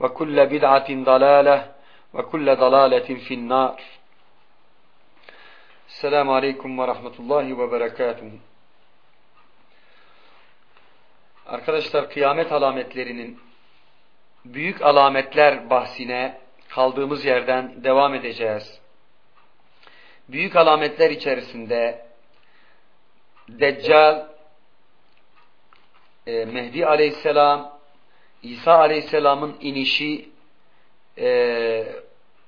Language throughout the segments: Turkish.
ve kulle bid'atin dalale ve kulle dalaletin finnar. Selamun Aleyküm ve Rahmetullahi ve Berekatuhu. Arkadaşlar kıyamet alametlerinin büyük alametler bahsine kaldığımız yerden devam edeceğiz. Büyük alametler içerisinde Deccal, e, Mehdi Aleyhisselam, İsa aleyhisselamın inişi e,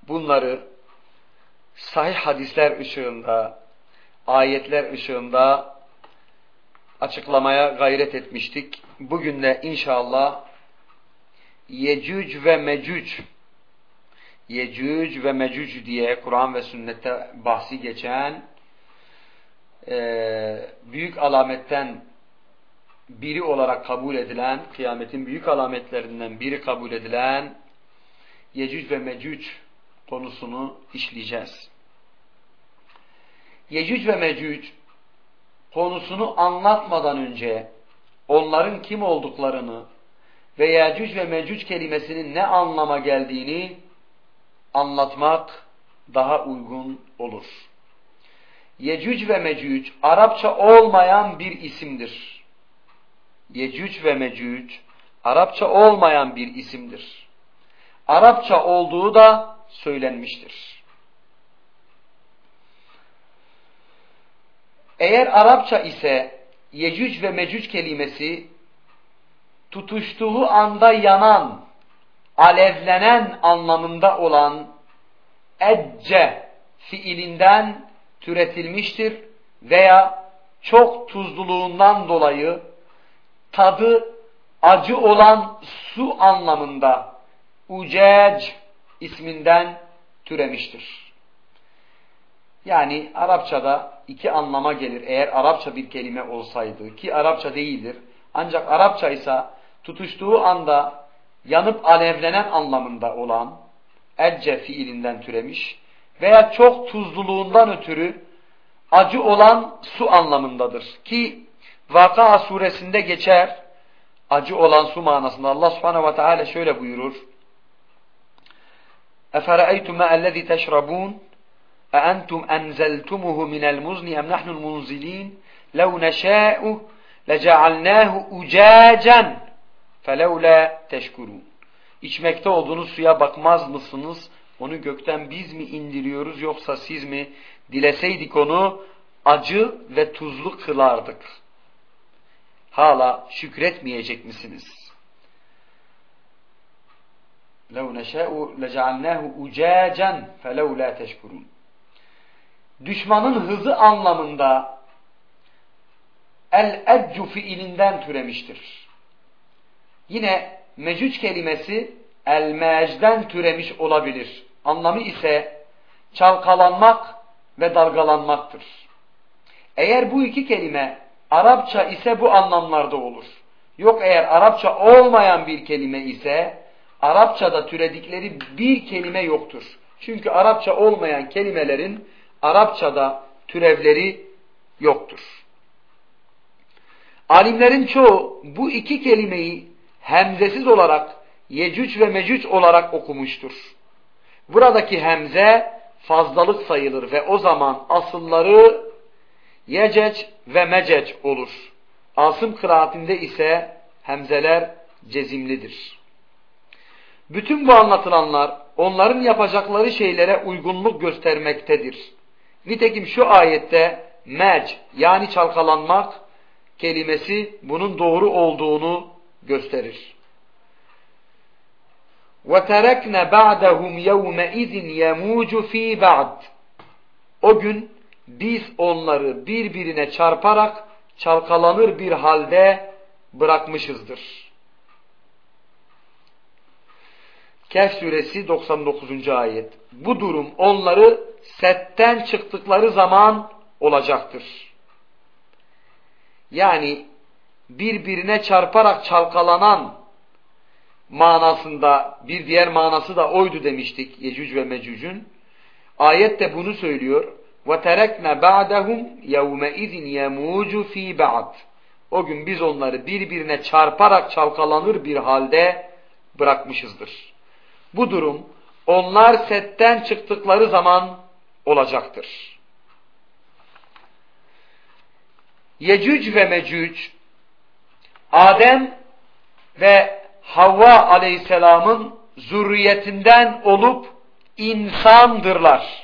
bunları sahih hadisler ışığında, ayetler ışığında açıklamaya gayret etmiştik. Bugün de inşallah Yecüc ve Mecüc Yecüc ve Mecüc diye Kur'an ve sünnette bahsi geçen e, büyük alametten biri olarak kabul edilen, kıyametin büyük alametlerinden biri kabul edilen Yecüc ve Mecüc konusunu işleyeceğiz. Yecüc ve Mecüc konusunu anlatmadan önce onların kim olduklarını ve Yecüc ve Mecüc kelimesinin ne anlama geldiğini anlatmak daha uygun olur. Yecüc ve Mecüc Arapça olmayan bir isimdir. Yecüc ve Mecüc Arapça olmayan bir isimdir. Arapça olduğu da söylenmiştir. Eğer Arapça ise Yecüc ve Mecüc kelimesi tutuştuğu anda yanan, alevlenen anlamında olan ecce fiilinden türetilmiştir veya çok tuzluluğundan dolayı tadı acı olan su anlamında ucec isminden türemiştir. Yani Arapçada iki anlama gelir eğer Arapça bir kelime olsaydı ki Arapça değildir. Ancak Arapça ise tutuştuğu anda yanıp alevlenen anlamında olan ecce fiilinden türemiş veya çok tuzluluğundan ötürü acı olan su anlamındadır. Ki Vaka suresinde geçer acı olan su manasında Allah subhanehu ve teala şöyle buyurur. اَفَرَأَيْتُمْ مَا الَّذ۪ي تَشْرَبُونَ اَاَنْتُمْ اَنْزَلْتُمُهُ مِنَ الْمُزْنِ اَمْ نَحْنُ الْمُنْزِلِينَ لَوْ نَشَاءُ لَجَعَلْنَاهُ اُجَاجًا فَلَوْلَا تَشْكُرُونَ İçmekte olduğunuz suya bakmaz mısınız? Onu gökten biz mi indiriyoruz yoksa siz mi? Dileseydik onu acı ve tuzlu kılardık. Hala şükretmeyecek misiniz? لَوْ نَشَاءُ لَجَعَلْنَاهُ اُجَاجًا فَلَوْ لَا تَشْكُرُونَ Düşmanın hızı anlamında el-eccu fiilinden türemiştir. Yine mecüc kelimesi el-mecden türemiş olabilir. Anlamı ise çalkalanmak ve dalgalanmaktır. Eğer bu iki kelime Arapça ise bu anlamlarda olur. Yok eğer Arapça olmayan bir kelime ise Arapçada türedikleri bir kelime yoktur. Çünkü Arapça olmayan kelimelerin Arapçada türevleri yoktur. Alimlerin çoğu bu iki kelimeyi hemzesiz olarak Yecüc ve Mecüc olarak okumuştur. Buradaki hemze fazlalık sayılır ve o zaman asılları Yecec ve Mecec olur. Asım kıraatinde ise hemzeler cezimlidir. Bütün bu anlatılanlar onların yapacakları şeylere uygunluk göstermektedir. Nitekim şu ayette mec yani çalkalanmak kelimesi bunun doğru olduğunu gösterir. وَتَرَكْنَ بَعْدَهُمْ يَوْمَئِذٍ يَمُوجُ ف۪ي بَعْدٍ O gün biz onları birbirine çarparak çalkalanır bir halde bırakmışızdır. Kehf suresi 99. ayet. Bu durum onları setten çıktıkları zaman olacaktır. Yani birbirine çarparak çalkalanan manasında bir diğer manası da oydu demiştik Yecüc ve Mecüc'ün. Ayet de bunu söylüyor. وَتَرَكْنَ بَعْدَهُمْ يَوْمَئِذٍ يَمُوجُ ف۪ي بَعْدٍ O gün biz onları birbirine çarparak çalkalanır bir halde bırakmışızdır. Bu durum onlar setten çıktıkları zaman olacaktır. Yecüc ve Mecüc Adem ve Havva aleyhisselamın zürriyetinden olup insandırlar.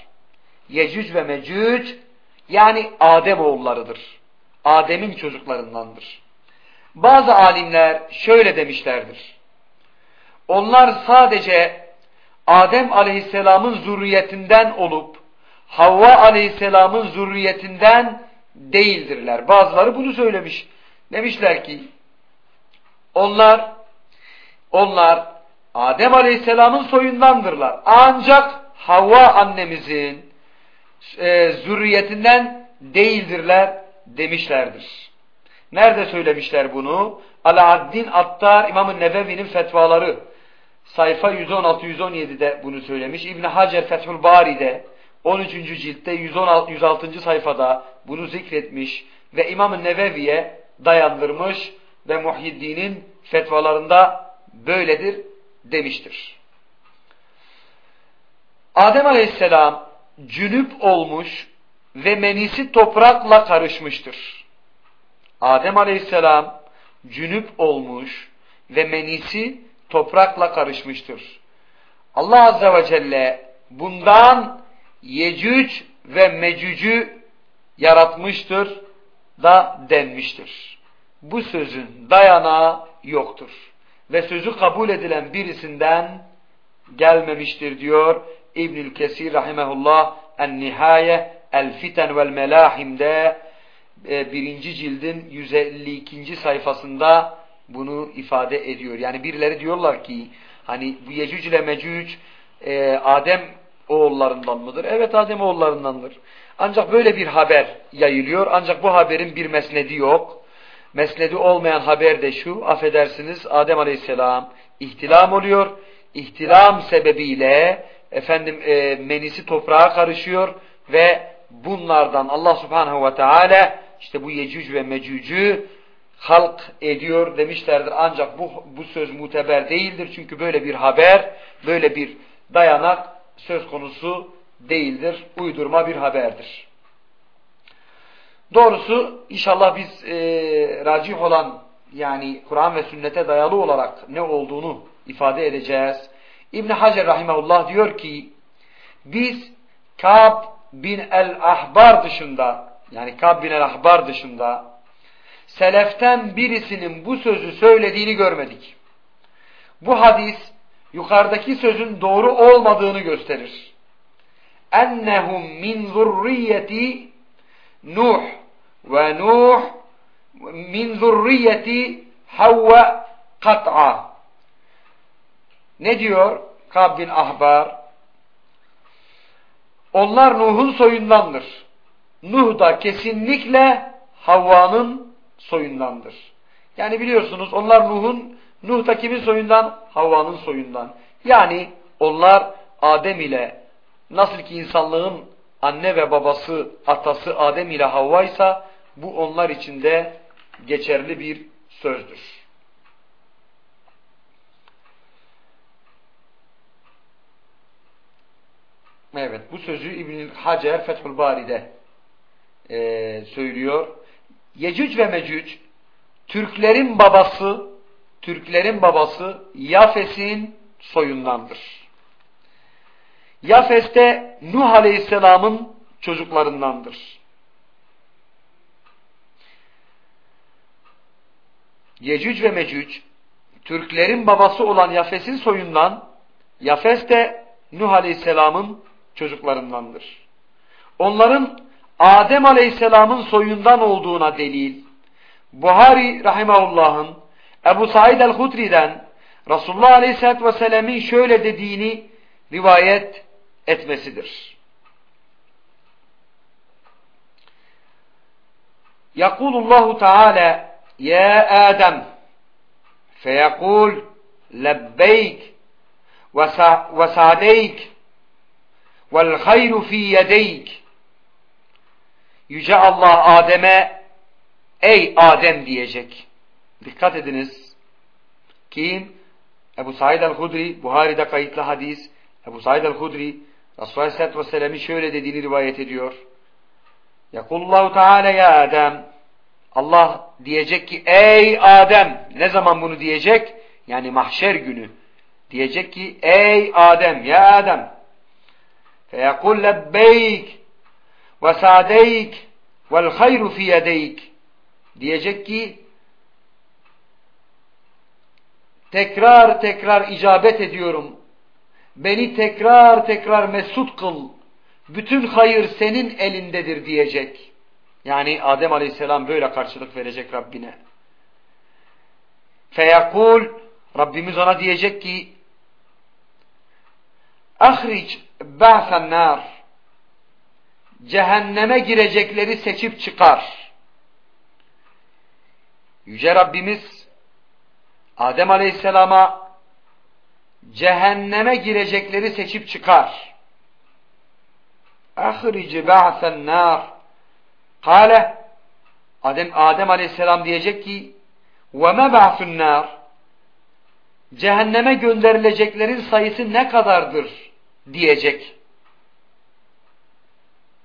Yecüc ve Mecüc yani Adem oğullarıdır. Adem'in çocuklarındandır. Bazı alimler şöyle demişlerdir. Onlar sadece Adem aleyhisselamın zürriyetinden olup Havva aleyhisselamın zürriyetinden değildirler. Bazıları bunu söylemiş. Demişler ki onlar onlar Adem aleyhisselamın soyundandırlar. Ancak Havva annemizin e, zürriyetinden değildirler demişlerdir. Nerede söylemişler bunu? Alaaddin Attar İmam-ı Nebevi'nin fetvaları sayfa 116-117'de bunu söylemiş. İbn Hacer Fethül Bari'de 13. ciltte 116, 106. sayfada bunu zikretmiş ve İmam-ı Nevevi'ye dayandırmış ve Muhyiddin'in fetvalarında böyledir demiştir. Adem Aleyhisselam cünüp olmuş ve menisi toprakla karışmıştır. Adem Aleyhisselam cünüp olmuş ve menisi toprakla karışmıştır. Allah Azze ve Celle bundan Yecüc ve Mecüc'ü yaratmıştır da denmiştir. Bu sözün dayanağı yoktur. Ve sözü kabul edilen birisinden gelmemiştir diyor İbnül Kesir rahimehullah En-Nihaye El-Fiten vel Melahim'de e, birinci cildin 152. sayfasında bunu ifade ediyor. Yani birileri diyorlar ki hani bu Yecüc ile Mecüc e, Adem oğullarından mıdır? Evet Adem oğullarındandır. Ancak böyle bir haber yayılıyor. Ancak bu haberin bir mesnedi yok. Mesnedi olmayan haber de şu. Affedersiniz Adem Aleyhisselam ihtilam oluyor. İhtilam sebebiyle efendim e, menisi toprağa karışıyor ve bunlardan Allah Subhanahu ve Teala işte bu Yecüc ve Mecüc'ü halk ediyor demişlerdir. Ancak bu, bu söz muteber değildir. Çünkü böyle bir haber, böyle bir dayanak söz konusu değildir. Uydurma bir haberdir. Doğrusu inşallah biz e, racih olan yani Kur'an ve sünnete dayalı olarak ne olduğunu ifade edeceğiz. İbn Hacer rahimahullah diyor ki biz Kab bin el-Ahbar dışında yani Kab bin el-Ahbar dışında seleften birisinin bu sözü söylediğini görmedik. Bu hadis yukarıdaki sözün doğru olmadığını gösterir. Ennehum min zurriyeti Nuh ve Nuh min zurriyeti Havva kat'a. Ne diyor Kab bin Ahbar? Onlar Nuh'un soyundandır. Nuh da kesinlikle Havva'nın soyundandır. Yani biliyorsunuz onlar Nuh'un Nuh da kimin soyundan? Havva'nın soyundan. Yani onlar Adem ile nasıl ki insanlığın anne ve babası, atası Adem ile Havva ise bu onlar için de geçerli bir sözdür. Evet bu sözü İbn Hacer Fethül Bari'de e, söylüyor. Yecüc ve Mecüc Türklerin babası Türklerin babası Yafes'in soyundandır. Yafes de Nuh Aleyhisselam'ın çocuklarındandır. Yecüc ve Mecüc Türklerin babası olan Yafes'in soyundan Yafes de Nuh Aleyhisselam'ın çocuklarındandır. Onların Adem Aleyhisselam'ın soyundan olduğuna delil Buhari Rahimahullah'ın Ebu Said el-Hudri'den Resulullah Aleyhisselatü Vesselam'ın şöyle dediğini rivayet etmesidir. Yakulullahu Teala Ya Adem feyekul lebbeyk ve sadeyk vel hayru fi yedeyk Yüce Allah Adem'e ey Adem diyecek. Dikkat ediniz. Kim? Ebu Said el-Hudri, Buhari'de kayıtlı hadis. Ebu Said el-Hudri, Resulullah Aleyhisselatü Vesselam'ın şöyle dediğini rivayet ediyor. Yakullahu Teala ya Adem. Allah diyecek ki ey Adem. Ne zaman bunu diyecek? Yani mahşer günü. Diyecek ki ey Adem ya Adem. Ve sadeyk vel hayru fi yedeyk. Diyecek ki tekrar tekrar icabet ediyorum. Beni tekrar tekrar mesut kıl. Bütün hayır senin elindedir diyecek. Yani Adem Aleyhisselam böyle karşılık verecek Rabbine. Feyakul Rabbimiz ona diyecek ki Ahric ba'fen nar Cehenneme girecekleri seçip çıkar. Yüce Rabbimiz Adem Aleyhisselam'a cehenneme girecekleri seçip çıkar. Ahrici ba'sen nar. Kale Adem, Adem Aleyhisselam diyecek ki ve me. Cehenneme gönderileceklerin sayısı ne kadardır diyecek.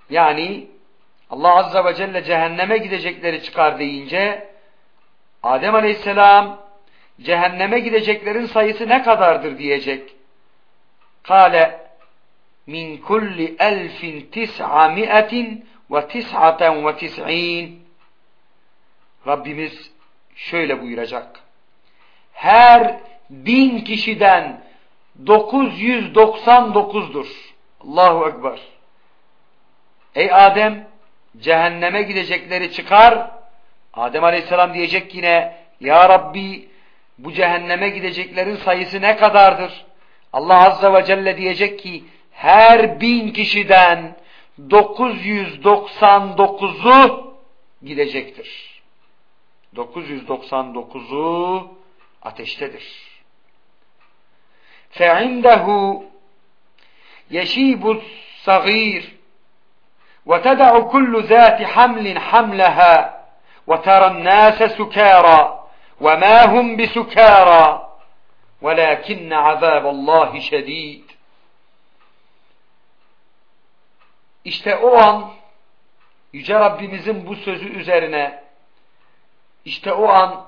Yani Allah Azze ve Celle cehenneme gidecekleri çıkar deyince Adem Aleyhisselam cehenneme gideceklerin sayısı ne kadardır diyecek. Kale min kulli elfin tis'ami'etin ve tis'aten ve tis'in Rabbimiz şöyle buyuracak. Her bin kişiden 999'dur. Allahu Ekber. Ey Adem cehenneme gidecekleri çıkar. Adem Aleyhisselam diyecek yine Ya Rabbi bu cehenneme gideceklerin sayısı ne kadardır? Allah Azze ve Celle diyecek ki her bin kişiden 999'u gidecektir. 999'u ateştedir. فَعِنْدَهُ يَشِيبُ الصَّغِيرُ وتدع كل ذات حمل حملها وترى الناس سكارى وما هم بسكارى ولكن عذاب الله شديد İşte o an Yüce Rabbimizin bu sözü üzerine işte o an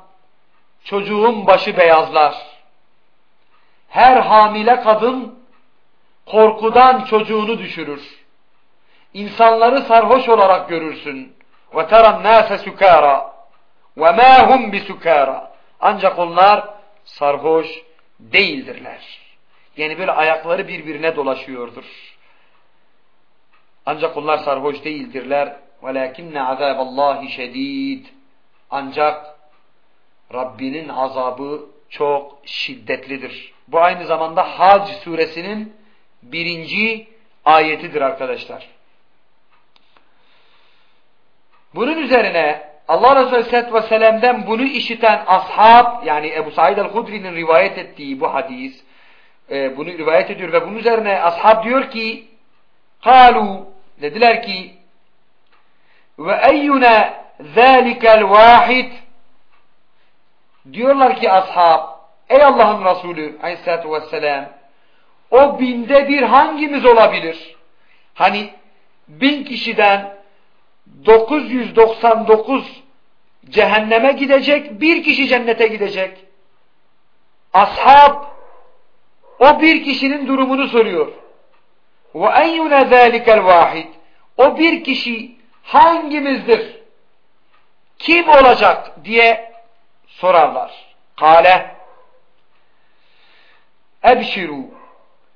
çocuğun başı beyazlar. Her hamile kadın korkudan çocuğunu düşürür. İnsanları sarhoş olarak görürsün. Ve teran nase sukara ve ma hum bisukara. Ancak onlar sarhoş değildirler. Yani böyle ayakları birbirine dolaşıyordur. Ancak onlar sarhoş değildirler. وَلَاكِنَّ عَذَابَ اللّٰهِ شَد۪يدٍ Ancak Rabbinin azabı çok şiddetlidir. Bu aynı zamanda Hac suresinin birinci ayetidir arkadaşlar. Bunun üzerine Allah Resulü Aleyhisselatü Vesselam'dan bunu işiten ashab yani Ebu Said el-Hudri'nin rivayet ettiği bu hadis e, bunu rivayet ediyor ve bunun üzerine ashab diyor ki Kalu dediler ki ve eyyuna zâlikel vahid diyorlar ki ashab ey Allah'ın Resulü aleyhissalatü vesselam o binde bir hangimiz olabilir? Hani bin kişiden 999 cehenneme gidecek, bir kişi cennete gidecek. Ashab o bir kişinin durumunu soruyor. Ve eyyune zâlikel vahid. O bir kişi hangimizdir? Kim olacak diye sorarlar. Kale Ebşiru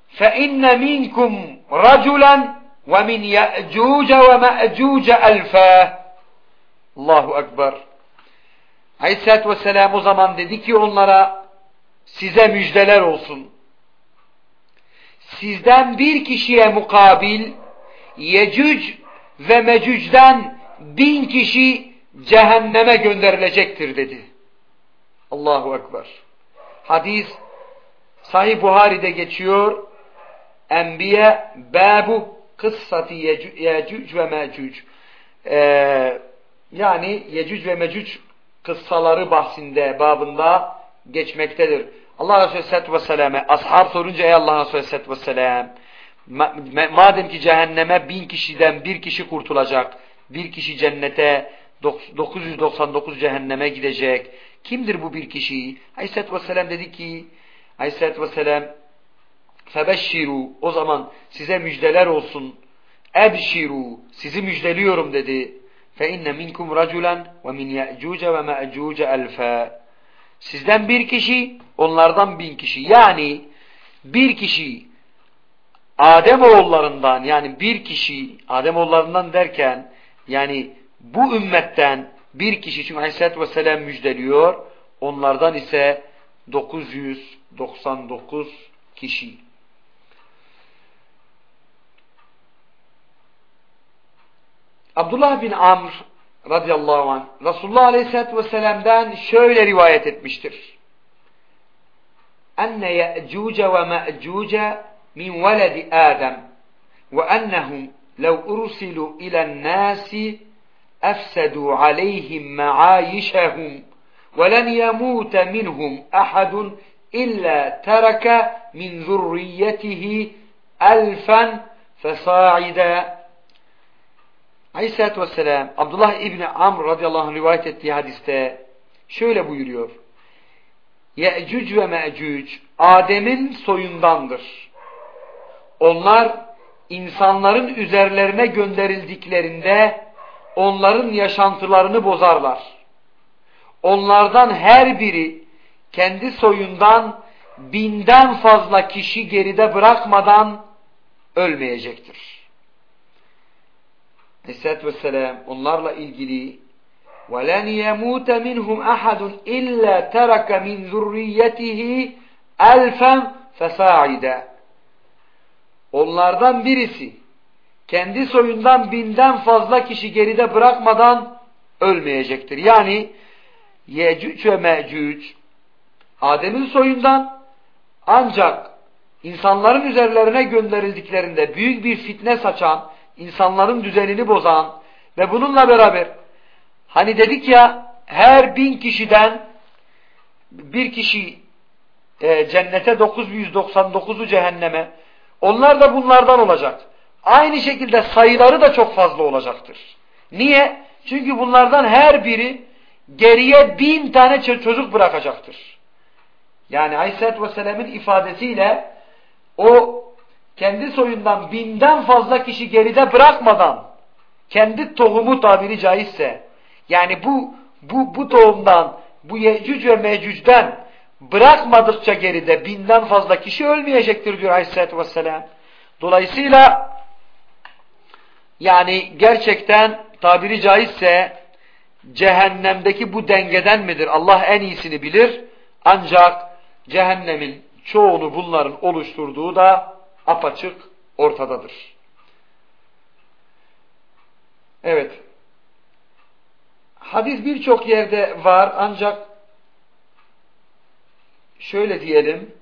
fe inne minkum raculen ve min ye'cuce ve me'cuce elfâ. Allahu Ekber. Aleyhisselatü Vesselam o zaman dedi ki onlara size müjdeler olsun. Sizden bir kişiye mukabil Yecüc ve Mecüc'den bin kişi cehenneme gönderilecektir dedi. Allahu Ekber. Hadis Sahih Buhari'de geçiyor. Enbiye babu kıssati Yecüc ve Mecüc. Ee, yani Yecüc ve Mecüc kıssaları bahsinde, babında geçmektedir. Allah Resulü Aleyhisselatü Vesselam'e ashab sorunca ey Allah Resulü Aleyhisselatü Vesselam madem ki cehenneme bin kişiden bir kişi kurtulacak, bir kişi cennete 999 cehenneme gidecek. Kimdir bu bir kişi? Aleyhisselatü Vesselam dedi ki Aleyhisselatü Vesselam febeşşiru o zaman size müjdeler olsun. Ebşiru sizi müjdeliyorum dedi. Fe inne minkum raculen ve min ye'cuce ve me'cuce elfe. Sizden bir kişi, onlardan bin kişi. Yani bir kişi Adem oğullarından yani bir kişi Adem oğullarından derken yani bu ümmetten bir kişi çünkü Aleyhisselatü Vesselam müjdeliyor. Onlardan ise 999 kişi. Abdullah bin Amr radıyallahu anh Resulullah aleyhissalatü vesselam'dan şöyle rivayet etmiştir. Enne ye'cuce ve me'cuce min veledi Adem ve ennehum lev ursilu ilen nasi aleyhim me'ayişehum ve len yemute minhum ahadun illa tereke min zurriyetihi elfen fesa'ide Aleyhisselatü Vesselam Abdullah İbni Amr radıyallahu anh rivayet ettiği hadiste şöyle buyuruyor. Ye'cüc ve me'cüc Adem'in soyundandır. Onlar insanların üzerlerine gönderildiklerinde onların yaşantılarını bozarlar. Onlardan her biri kendi soyundan binden fazla kişi geride bırakmadan ölmeyecektir. Aleyhisselatü Vesselam onlarla ilgili وَلَنْ يَمُوتَ مِنْهُمْ أَحَدٌ إِلَّا تَرَكَ مِنْ ذُرِّيَّتِهِ أَلْفًا فَسَاعِدًا Onlardan birisi kendi soyundan binden fazla kişi geride bırakmadan ölmeyecektir. Yani Yecüc ve Mecüc Adem'in soyundan ancak insanların üzerlerine gönderildiklerinde büyük bir fitne saçan insanların düzenini bozan ve bununla beraber hani dedik ya her bin kişiden bir kişi e, cennete 999'u cehenneme onlar da bunlardan olacak. Aynı şekilde sayıları da çok fazla olacaktır. Niye? Çünkü bunlardan her biri geriye bin tane çocuk bırakacaktır. Yani Aleyhisselatü Vesselam'ın ifadesiyle o kendi soyundan binden fazla kişi geride bırakmadan kendi tohumu tabiri caizse yani bu bu bu tohumdan bu Yecüc ve Mecüc'den bırakmadıkça geride binden fazla kişi ölmeyecektir diyor Aleyhisselatü Vesselam. Dolayısıyla yani gerçekten tabiri caizse cehennemdeki bu dengeden midir? Allah en iyisini bilir. Ancak cehennemin çoğunu bunların oluşturduğu da apaçık ortadadır. Evet. Hadis birçok yerde var ancak şöyle diyelim.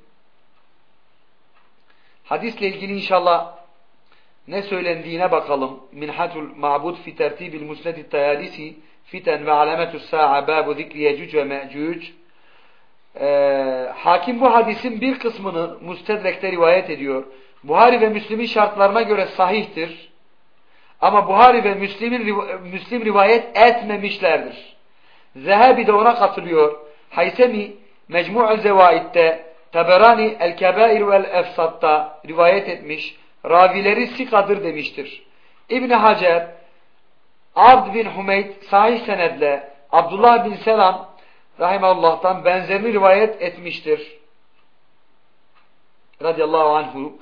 Hadisle ilgili inşallah ne söylendiğine bakalım. Minhatul Ma'bud fi tertibil musned tayalisi fiten ve alametus sa'a babu zikri yecüc ve me'cüc. Ee, hakim bu hadisin bir kısmını Mustedrek'te rivayet ediyor. Buhari ve Müslim'in şartlarına göre sahihtir. Ama Buhari ve Müslim'in Müslim rivayet etmemişlerdir. Zehebi de ona katılıyor. Haysemi Mecmu'u Zevaid'de Taberani El-Kebair vel-Efsat'ta rivayet etmiş. Ravileri sikadır demiştir. İbni Hacer Abd bin Humeyd sahih senedle Abdullah bin Selam rahimahullah'tan benzerini rivayet etmiştir. Radiyallahu anhu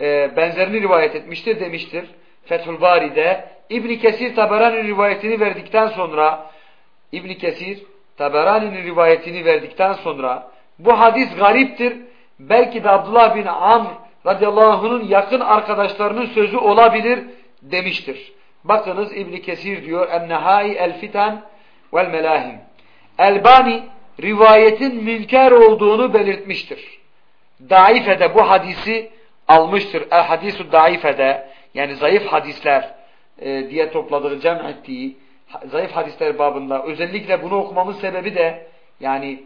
e, benzerini rivayet etmiştir demiştir. Fethül Bari'de İbni Kesir Taberani'nin rivayetini verdikten sonra İbni Kesir Taberani'nin rivayetini verdikten sonra bu hadis gariptir. Belki de Abdullah bin Amr radıyallahu yakın arkadaşlarının sözü olabilir demiştir. Bakınız İbn Kesir diyor en-nehai el-fitan vel melahim. Elbani rivayetin münker olduğunu belirtmiştir. Daife'de bu hadisi almıştır. El hadisu daife'de yani zayıf hadisler e, diye topladığı cem ettiği zayıf hadisler babında özellikle bunu okumamın sebebi de yani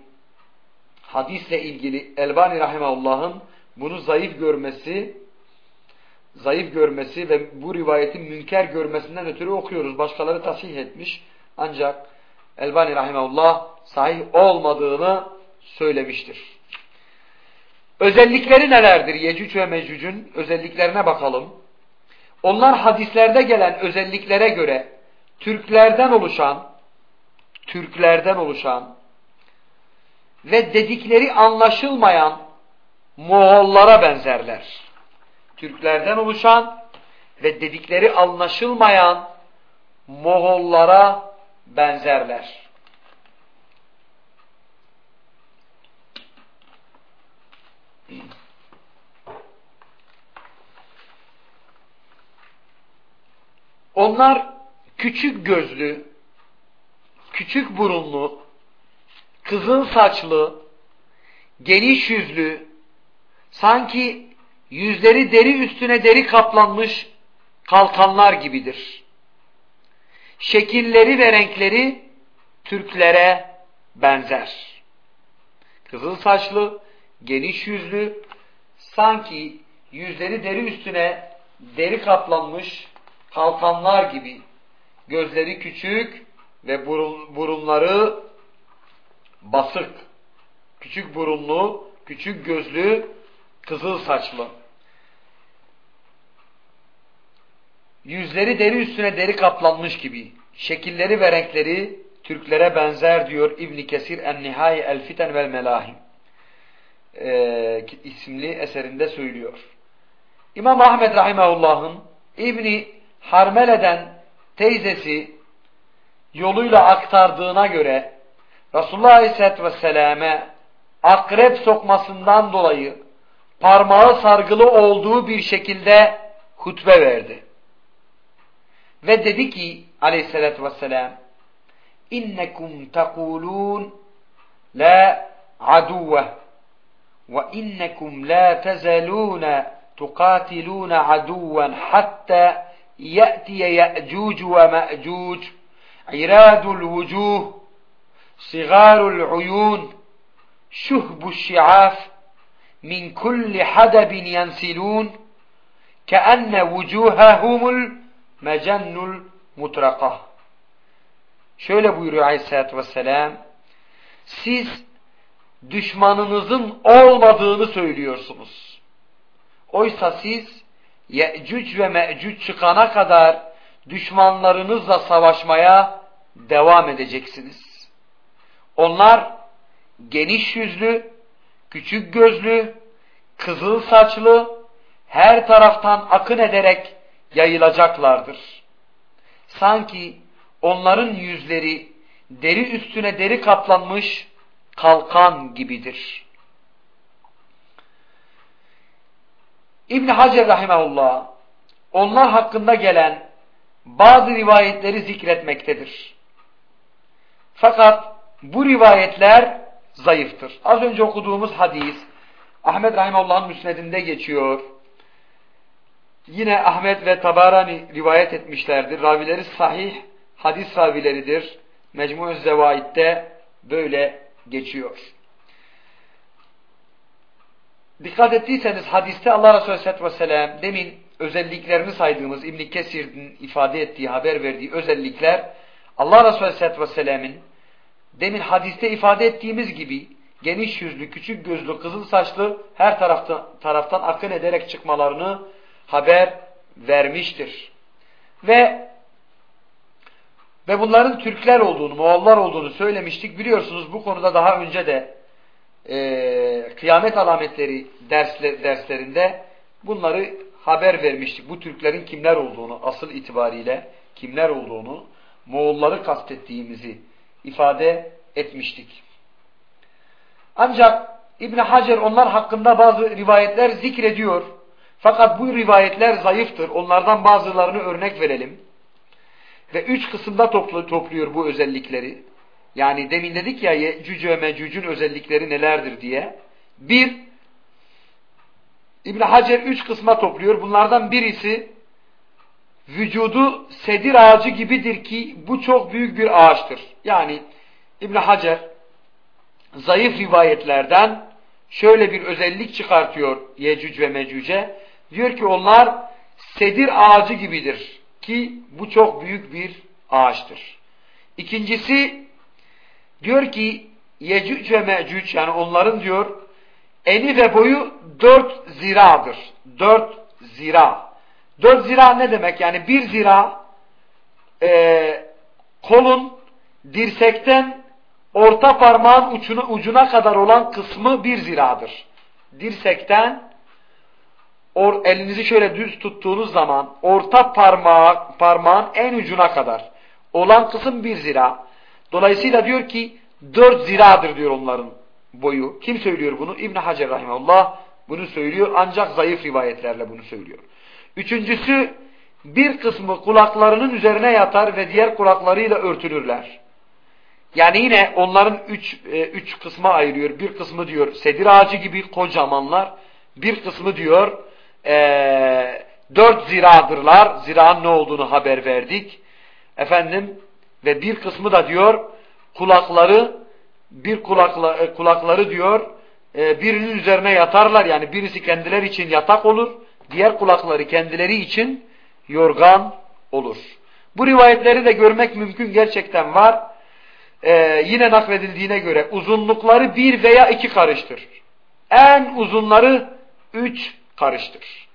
hadisle ilgili Elbani Rahimahullah'ın bunu zayıf görmesi zayıf görmesi ve bu rivayetin münker görmesinden ötürü okuyoruz. Başkaları tasih etmiş. Ancak Elbani Rahimahullah sahih olmadığını söylemiştir. Özellikleri nelerdir? Yecüc ve Mecüc'ün özelliklerine bakalım. Onlar hadislerde gelen özelliklere göre Türklerden oluşan Türklerden oluşan ve dedikleri anlaşılmayan Moğollara benzerler. Türklerden oluşan ve dedikleri anlaşılmayan Moğollara benzerler. Onlar küçük gözlü, küçük burunlu, kızıl saçlı, geniş yüzlü, sanki yüzleri deri üstüne deri kaplanmış kalkanlar gibidir. Şekilleri ve renkleri Türklere benzer. Kızıl saçlı, geniş yüzlü, sanki yüzleri deri üstüne deri kaplanmış kalkanlar gibi. Gözleri küçük ve burun, burunları basık. Küçük burunlu, küçük gözlü, kızıl saçlı. Yüzleri deri üstüne deri kaplanmış gibi. Şekilleri ve renkleri Türklere benzer diyor İbn Kesir En-Nihai El-Fiten vel Melahim e, isimli eserinde söylüyor. İmam Ahmed Rahimahullah'ın İbni Harmele'den teyzesi yoluyla aktardığına göre Resulullah Aleyhisselatü Vesselam'e akrep sokmasından dolayı parmağı sargılı olduğu bir şekilde hutbe verdi. Ve dedi ki aleyhissalatü vesselam innekum tekulun la aduve ve innekum la tezalun tukatilun aduven hatta ye'tiye ye'cuc ve me'cuc iradul vucuh sigarul uyun şuhbu şi'af min kulli hadabin yensilun keenne vucuhahumul mecennul mutraka. Şöyle buyuruyor Aleyhisselatü Vesselam. Siz düşmanınızın olmadığını söylüyorsunuz. Oysa siz Ye'cüc ve Me'cüc çıkana kadar düşmanlarınızla savaşmaya devam edeceksiniz. Onlar geniş yüzlü, küçük gözlü, kızıl saçlı, her taraftan akın ederek yayılacaklardır. Sanki onların yüzleri deri üstüne deri kaplanmış kalkan gibidir. İbn Hacer rahimahullah onlar hakkında gelen bazı rivayetleri zikretmektedir. Fakat bu rivayetler zayıftır. Az önce okuduğumuz hadis Ahmet Rahimullah'ın müsnedinde geçiyor. Yine Ahmet ve Tabarani rivayet etmişlerdir. Ravileri sahih hadis ravileridir. Mecmu-ü Zevaid'de böyle geçiyor. Dikkat ettiyseniz hadiste Allah Resulü Aleyhisselatü Vesselam demin özelliklerini saydığımız İbn Kesir'in ifade ettiği, haber verdiği özellikler Allah Resulü Aleyhisselatü Vesselam'ın demin hadiste ifade ettiğimiz gibi geniş yüzlü, küçük gözlü, kızıl saçlı her taraftan, taraftan akın ederek çıkmalarını haber vermiştir. Ve ve bunların Türkler olduğunu, Moğollar olduğunu söylemiştik. Biliyorsunuz bu konuda daha önce de e, kıyamet alametleri dersle, derslerinde bunları haber vermiştik. Bu Türklerin kimler olduğunu, asıl itibariyle kimler olduğunu, Moğolları kastettiğimizi ifade etmiştik. Ancak İbn Hacer onlar hakkında bazı rivayetler zikrediyor. Fakat bu rivayetler zayıftır. Onlardan bazılarını örnek verelim. Ve üç kısımda toplu, topluyor bu özellikleri. Yani demin dedik ya Yecüc ve Mecüc'ün özellikleri nelerdir diye. Bir, İbn Hacer üç kısma topluyor. Bunlardan birisi vücudu sedir ağacı gibidir ki bu çok büyük bir ağaçtır. Yani İbn Hacer zayıf rivayetlerden şöyle bir özellik çıkartıyor Yecüc ve Mecüc'e. Diyor ki onlar sedir ağacı gibidir ki bu çok büyük bir ağaçtır. İkincisi diyor ki Yecüc ve Mecüc yani onların diyor eni ve boyu dört ziradır. Dört zira. Dört zira ne demek? Yani bir zira e, kolun dirsekten orta parmağın ucuna, ucuna kadar olan kısmı bir ziradır. Dirsekten or, elinizi şöyle düz tuttuğunuz zaman orta parmağı, parmağın en ucuna kadar olan kısım bir zira. Dolayısıyla diyor ki dört ziradır diyor onların boyu. Kim söylüyor bunu? İbn Hacer rahimahullah bunu söylüyor ancak zayıf rivayetlerle bunu söylüyor. Üçüncüsü bir kısmı kulaklarının üzerine yatar ve diğer kulaklarıyla örtülürler. Yani yine onların üç, e, üç kısma ayırıyor. Bir kısmı diyor sedir ağacı gibi kocamanlar. Bir kısmı diyor e, dört ziradırlar. Zira'nın ne olduğunu haber verdik. Efendim ve bir kısmı da diyor kulakları bir kulakla, e, kulakları diyor e, birinin üzerine yatarlar. Yani birisi kendileri için yatak olur. Diğer kulakları kendileri için yorgan olur. Bu rivayetleri de görmek mümkün gerçekten var. Ee, yine nakledildiğine göre uzunlukları bir veya iki karıştır. En uzunları üç karıştır.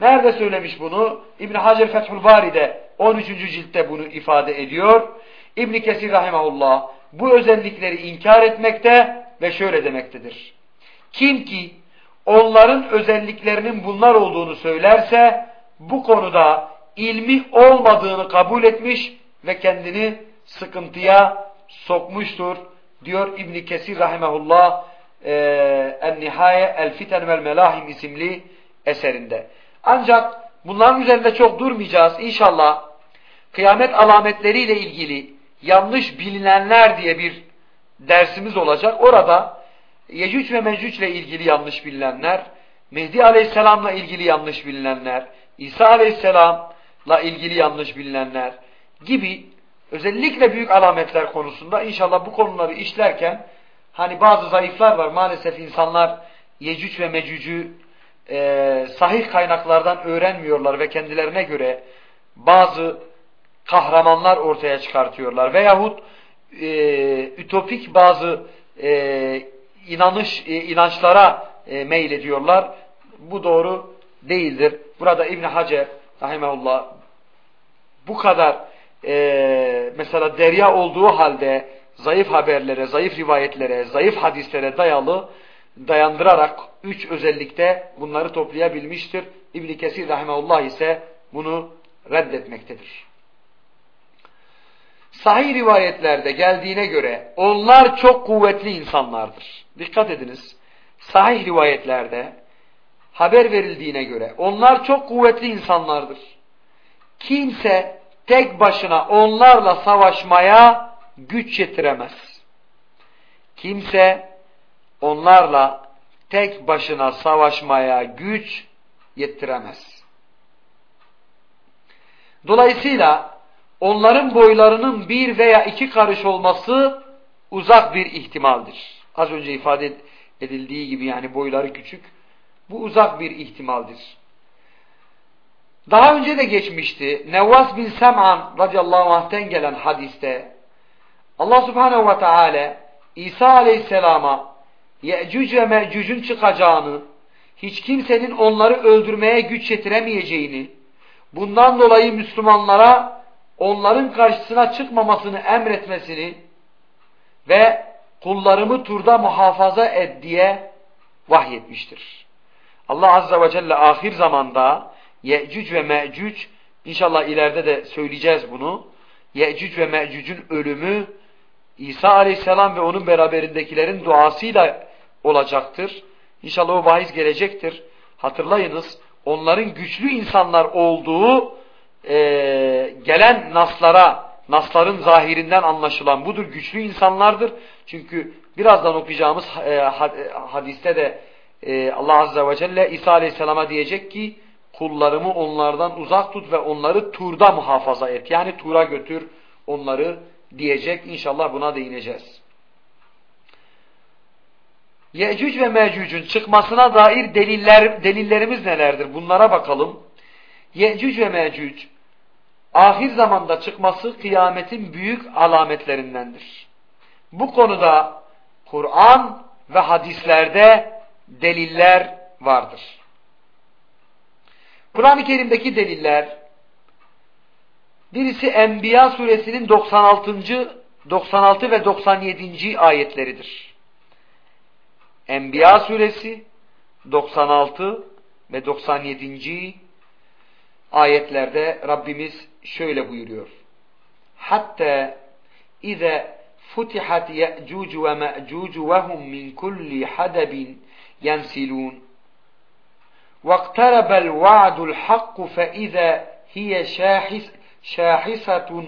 Nerede söylemiş bunu? İbn Hacer Fethül Bari'de 13. ciltte bunu ifade ediyor. İbn Kesir rahimahullah bu özellikleri inkar etmekte ve şöyle demektedir. Kim ki onların özelliklerinin bunlar olduğunu söylerse bu konuda ilmi olmadığını kabul etmiş ve kendini sıkıntıya sokmuştur diyor İbn Kesir rahimehullah En-Nihaye El-Fiten vel Melahim isimli eserinde. Ancak bunların üzerinde çok durmayacağız. İnşallah kıyamet alametleriyle ilgili yanlış bilinenler diye bir dersimiz olacak. Orada Yecüc ve Mecüc ile ilgili yanlış bilinenler, Mehdi Aleyhisselam'la ilgili yanlış bilinenler, İsa Aleyhisselam'la ilgili yanlış bilinenler gibi özellikle büyük alametler konusunda inşallah bu konuları işlerken hani bazı zayıflar var. Maalesef insanlar Yecüc ve Mecüc'ü e, sahih kaynaklardan öğrenmiyorlar ve kendilerine göre bazı kahramanlar ortaya çıkartıyorlar. Veyahut e, ütopik bazı e, inanış e, inançlara e, meyil ediyorlar. Bu doğru değildir. Burada İbn Hacer rahimehullah bu kadar e, mesela derya olduğu halde zayıf haberlere, zayıf rivayetlere, zayıf hadislere dayalı dayandırarak üç özellikte bunları toplayabilmiştir. İbn Kesir rahimehullah ise bunu reddetmektedir. Sahih rivayetlerde geldiğine göre onlar çok kuvvetli insanlardır. Dikkat ediniz. Sahih rivayetlerde haber verildiğine göre onlar çok kuvvetli insanlardır. Kimse tek başına onlarla savaşmaya güç yetiremez. Kimse onlarla tek başına savaşmaya güç yetiremez. Dolayısıyla onların boylarının bir veya iki karış olması uzak bir ihtimaldir. Az önce ifade edildiği gibi yani boyları küçük. Bu uzak bir ihtimaldir. Daha önce de geçmişti. Nevvas bin Sem'an radıyallahu anh'ten gelen hadiste Allah subhanehu ve teala İsa aleyhisselama Ye'cüc ve Me'cüc'ün çıkacağını, hiç kimsenin onları öldürmeye güç yetiremeyeceğini, bundan dolayı Müslümanlara onların karşısına çıkmamasını emretmesini ve kullarımı turda muhafaza et diye vahyetmiştir. Allah Azze ve Celle ahir zamanda Ye'cüc ve Me'cüc inşallah ileride de söyleyeceğiz bunu. Ye'cüc ve Me'cüc'ün ölümü İsa Aleyhisselam ve onun beraberindekilerin duasıyla olacaktır. İnşallah o bahis gelecektir. Hatırlayınız onların güçlü insanlar olduğu e, gelen naslara, nasların zahirinden anlaşılan budur. Güçlü insanlardır. Çünkü birazdan okuyacağımız e, hadiste de e, Allah Azze ve Celle İsa Aleyhisselam'a diyecek ki kullarımı onlardan uzak tut ve onları turda muhafaza et. Yani tura götür onları diyecek. İnşallah buna değineceğiz. Yecüc ve Mecüc'ün çıkmasına dair deliller, delillerimiz nelerdir? Bunlara bakalım. Yecüc ve Mecüc ahir zamanda çıkması kıyametin büyük alametlerindendir. Bu konuda Kur'an ve hadislerde deliller vardır. Kur'an-ı Kerim'deki deliller birisi Enbiya suresinin 96. 96 ve 97. ayetleridir. Enbiya suresi 96 ve 97. ayetlerde Rabbimiz şöyle buyuruyor. Hatta ize futihat ye'cuc ve me'cuc ve hum min kulli hadabin yensilun. واقترب الوعد الحق فإذا هي شاحس شاحسة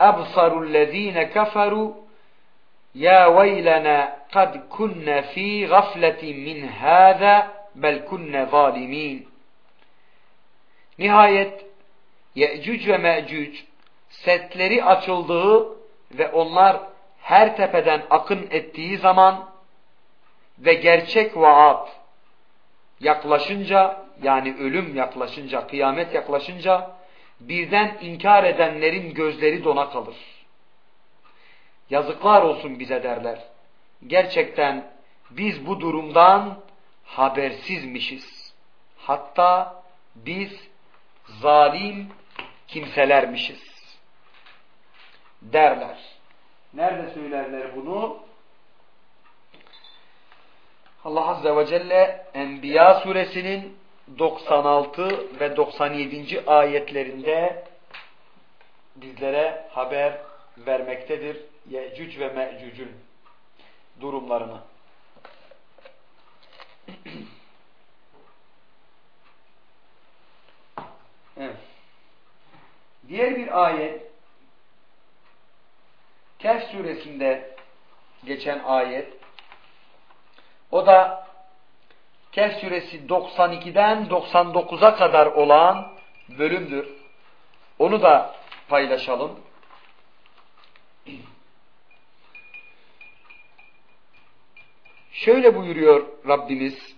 أبصر الذين كفروا يا ويلنا قد كنا في غفلة من هذا بل كنا ظالمين Nihayet Ye'cüc ve Me'cüc setleri açıldığı ve onlar her tepeden akın ettiği zaman ve gerçek vaat yaklaşınca yani ölüm yaklaşınca, kıyamet yaklaşınca birden inkar edenlerin gözleri dona kalır. Yazıklar olsun bize derler. Gerçekten biz bu durumdan habersizmişiz. Hatta biz zalim kimselermişiz. Derler. Nerede söylerler bunu? Allah Azze ve Celle Enbiya suresinin 96 ve 97. ayetlerinde bizlere haber vermektedir. Yecüc ve Mecüc'ün durumlarını. evet. Diğer bir ayet Kehf suresinde geçen ayet o da Kehf suresi 92'den 99'a kadar olan bölümdür. Onu da paylaşalım. Şöyle buyuruyor Rabbimiz.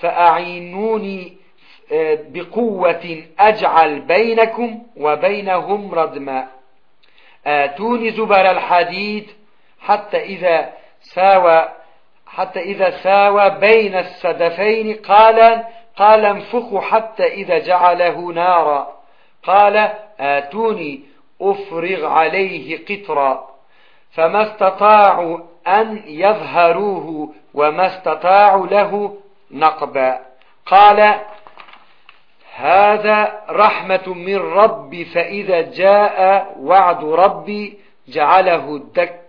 فأعينوني بقوة أجعل بينكم وبينهم ردما. آتوني زبر الحديد حتى إذا ساوى حتى إذا ساوى بين السدفين. قال قال انفخوا حتى إذا جعله نارا. قال آتوني أفرغ عليه قطرا. فما استطاعوا أن يظهروه وما استطاعوا له نقبا. قال هذا رحمة من ربي فإذا جاء وعد ربي جعله دك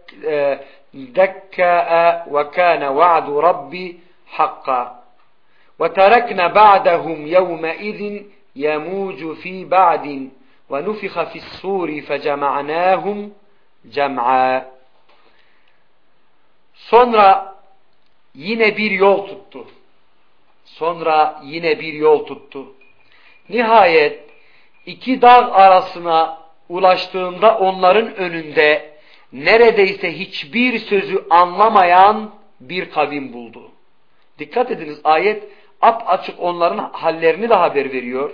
دكاء وكان وعد ربي حقا. وتركنا بعدهم يومئذ يموج في بعد ونفخ في الصور فجمعناهم جمعا. Sonra yine bir yol tuttu. Sonra yine bir yol tuttu. Nihayet iki dağ arasına ulaştığında onların önünde neredeyse hiçbir sözü anlamayan bir kavim buldu. Dikkat ediniz ayet ap açık onların hallerini de haber veriyor.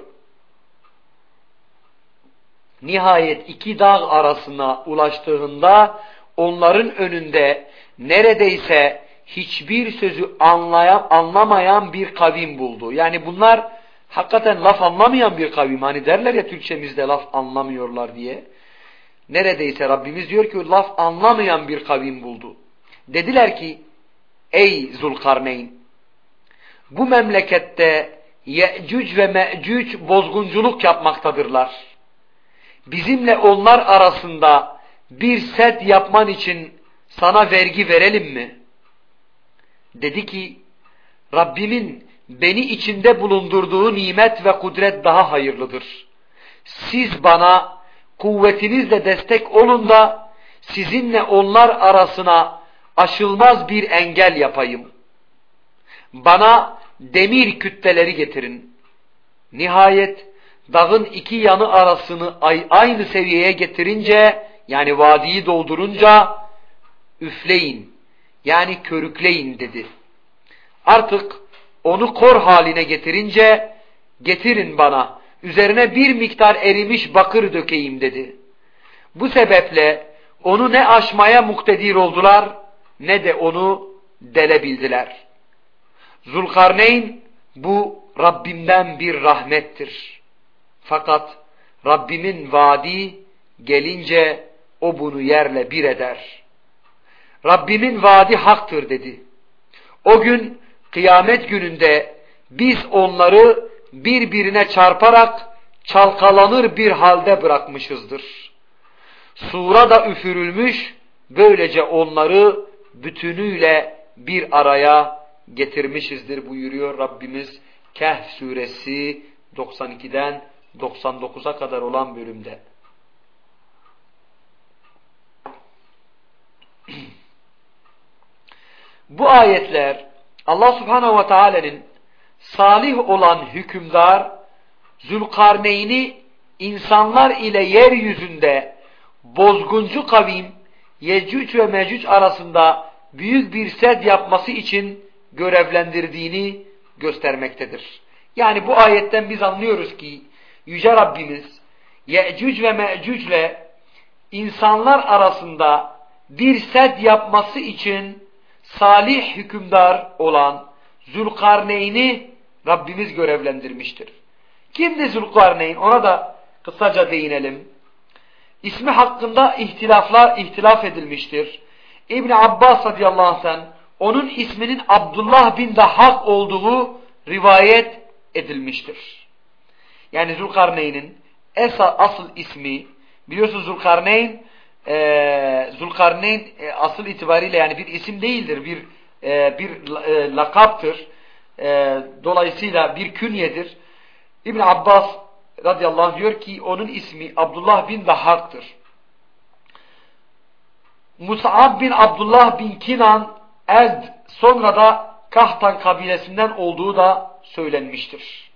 Nihayet iki dağ arasına ulaştığında onların önünde neredeyse hiçbir sözü anlayan, anlamayan bir kavim buldu. Yani bunlar hakikaten laf anlamayan bir kavim. Hani derler ya Türkçemizde laf anlamıyorlar diye. Neredeyse Rabbimiz diyor ki laf anlamayan bir kavim buldu. Dediler ki ey Zulkarneyn bu memlekette Ye'cüc ve Me'cüc bozgunculuk yapmaktadırlar. Bizimle onlar arasında bir set yapman için sana vergi verelim mi? Dedi ki Rabbimin beni içinde bulundurduğu nimet ve kudret daha hayırlıdır. Siz bana kuvvetinizle destek olun da sizinle onlar arasına aşılmaz bir engel yapayım. Bana demir kütleleri getirin. Nihayet dağın iki yanı arasını aynı seviyeye getirince yani vadiyi doldurunca üfleyin yani körükleyin dedi. Artık onu kor haline getirince getirin bana üzerine bir miktar erimiş bakır dökeyim dedi. Bu sebeple onu ne aşmaya muktedir oldular ne de onu delebildiler. Zulkarneyn bu Rabbimden bir rahmettir. Fakat Rabbimin vaadi gelince o bunu yerle bir eder. Rabbimin vaadi haktır dedi. O gün kıyamet gününde biz onları birbirine çarparak çalkalanır bir halde bırakmışızdır. Sura da üfürülmüş, böylece onları bütünüyle bir araya getirmişizdir buyuruyor Rabbimiz Kehf suresi 92'den 99'a kadar olan bölümde. Bu ayetler Allah subhanehu ve teala'nın salih olan hükümdar Zülkarneyn'i insanlar ile yeryüzünde bozguncu kavim Yecüc ve Mecüc arasında büyük bir sed yapması için görevlendirdiğini göstermektedir. Yani bu ayetten biz anlıyoruz ki Yüce Rabbimiz Yecüc ve Mecüc insanlar arasında bir sed yapması için salih hükümdar olan Zülkarneyn'i Rabbimiz görevlendirmiştir. Kimdi Zülkarneyn? Ona da kısaca değinelim. İsmi hakkında ihtilaflar ihtilaf edilmiştir. İbn Abbas radıyallahu anh'tan onun isminin Abdullah bin Dahhak olduğu rivayet edilmiştir. Yani Zülkarneyn'in asıl ismi biliyorsunuz Zülkarneyn e, Zulkarneyn e, asıl itibariyle yani bir isim değildir, bir e, bir e, lakaptır. E, dolayısıyla bir künyedir. İbn Abbas radıyallahu anh diyor ki onun ismi Abdullah bin Dahak'tır. Mus'ab bin Abdullah bin Kinan Eld sonra da Kahtan kabilesinden olduğu da söylenmiştir.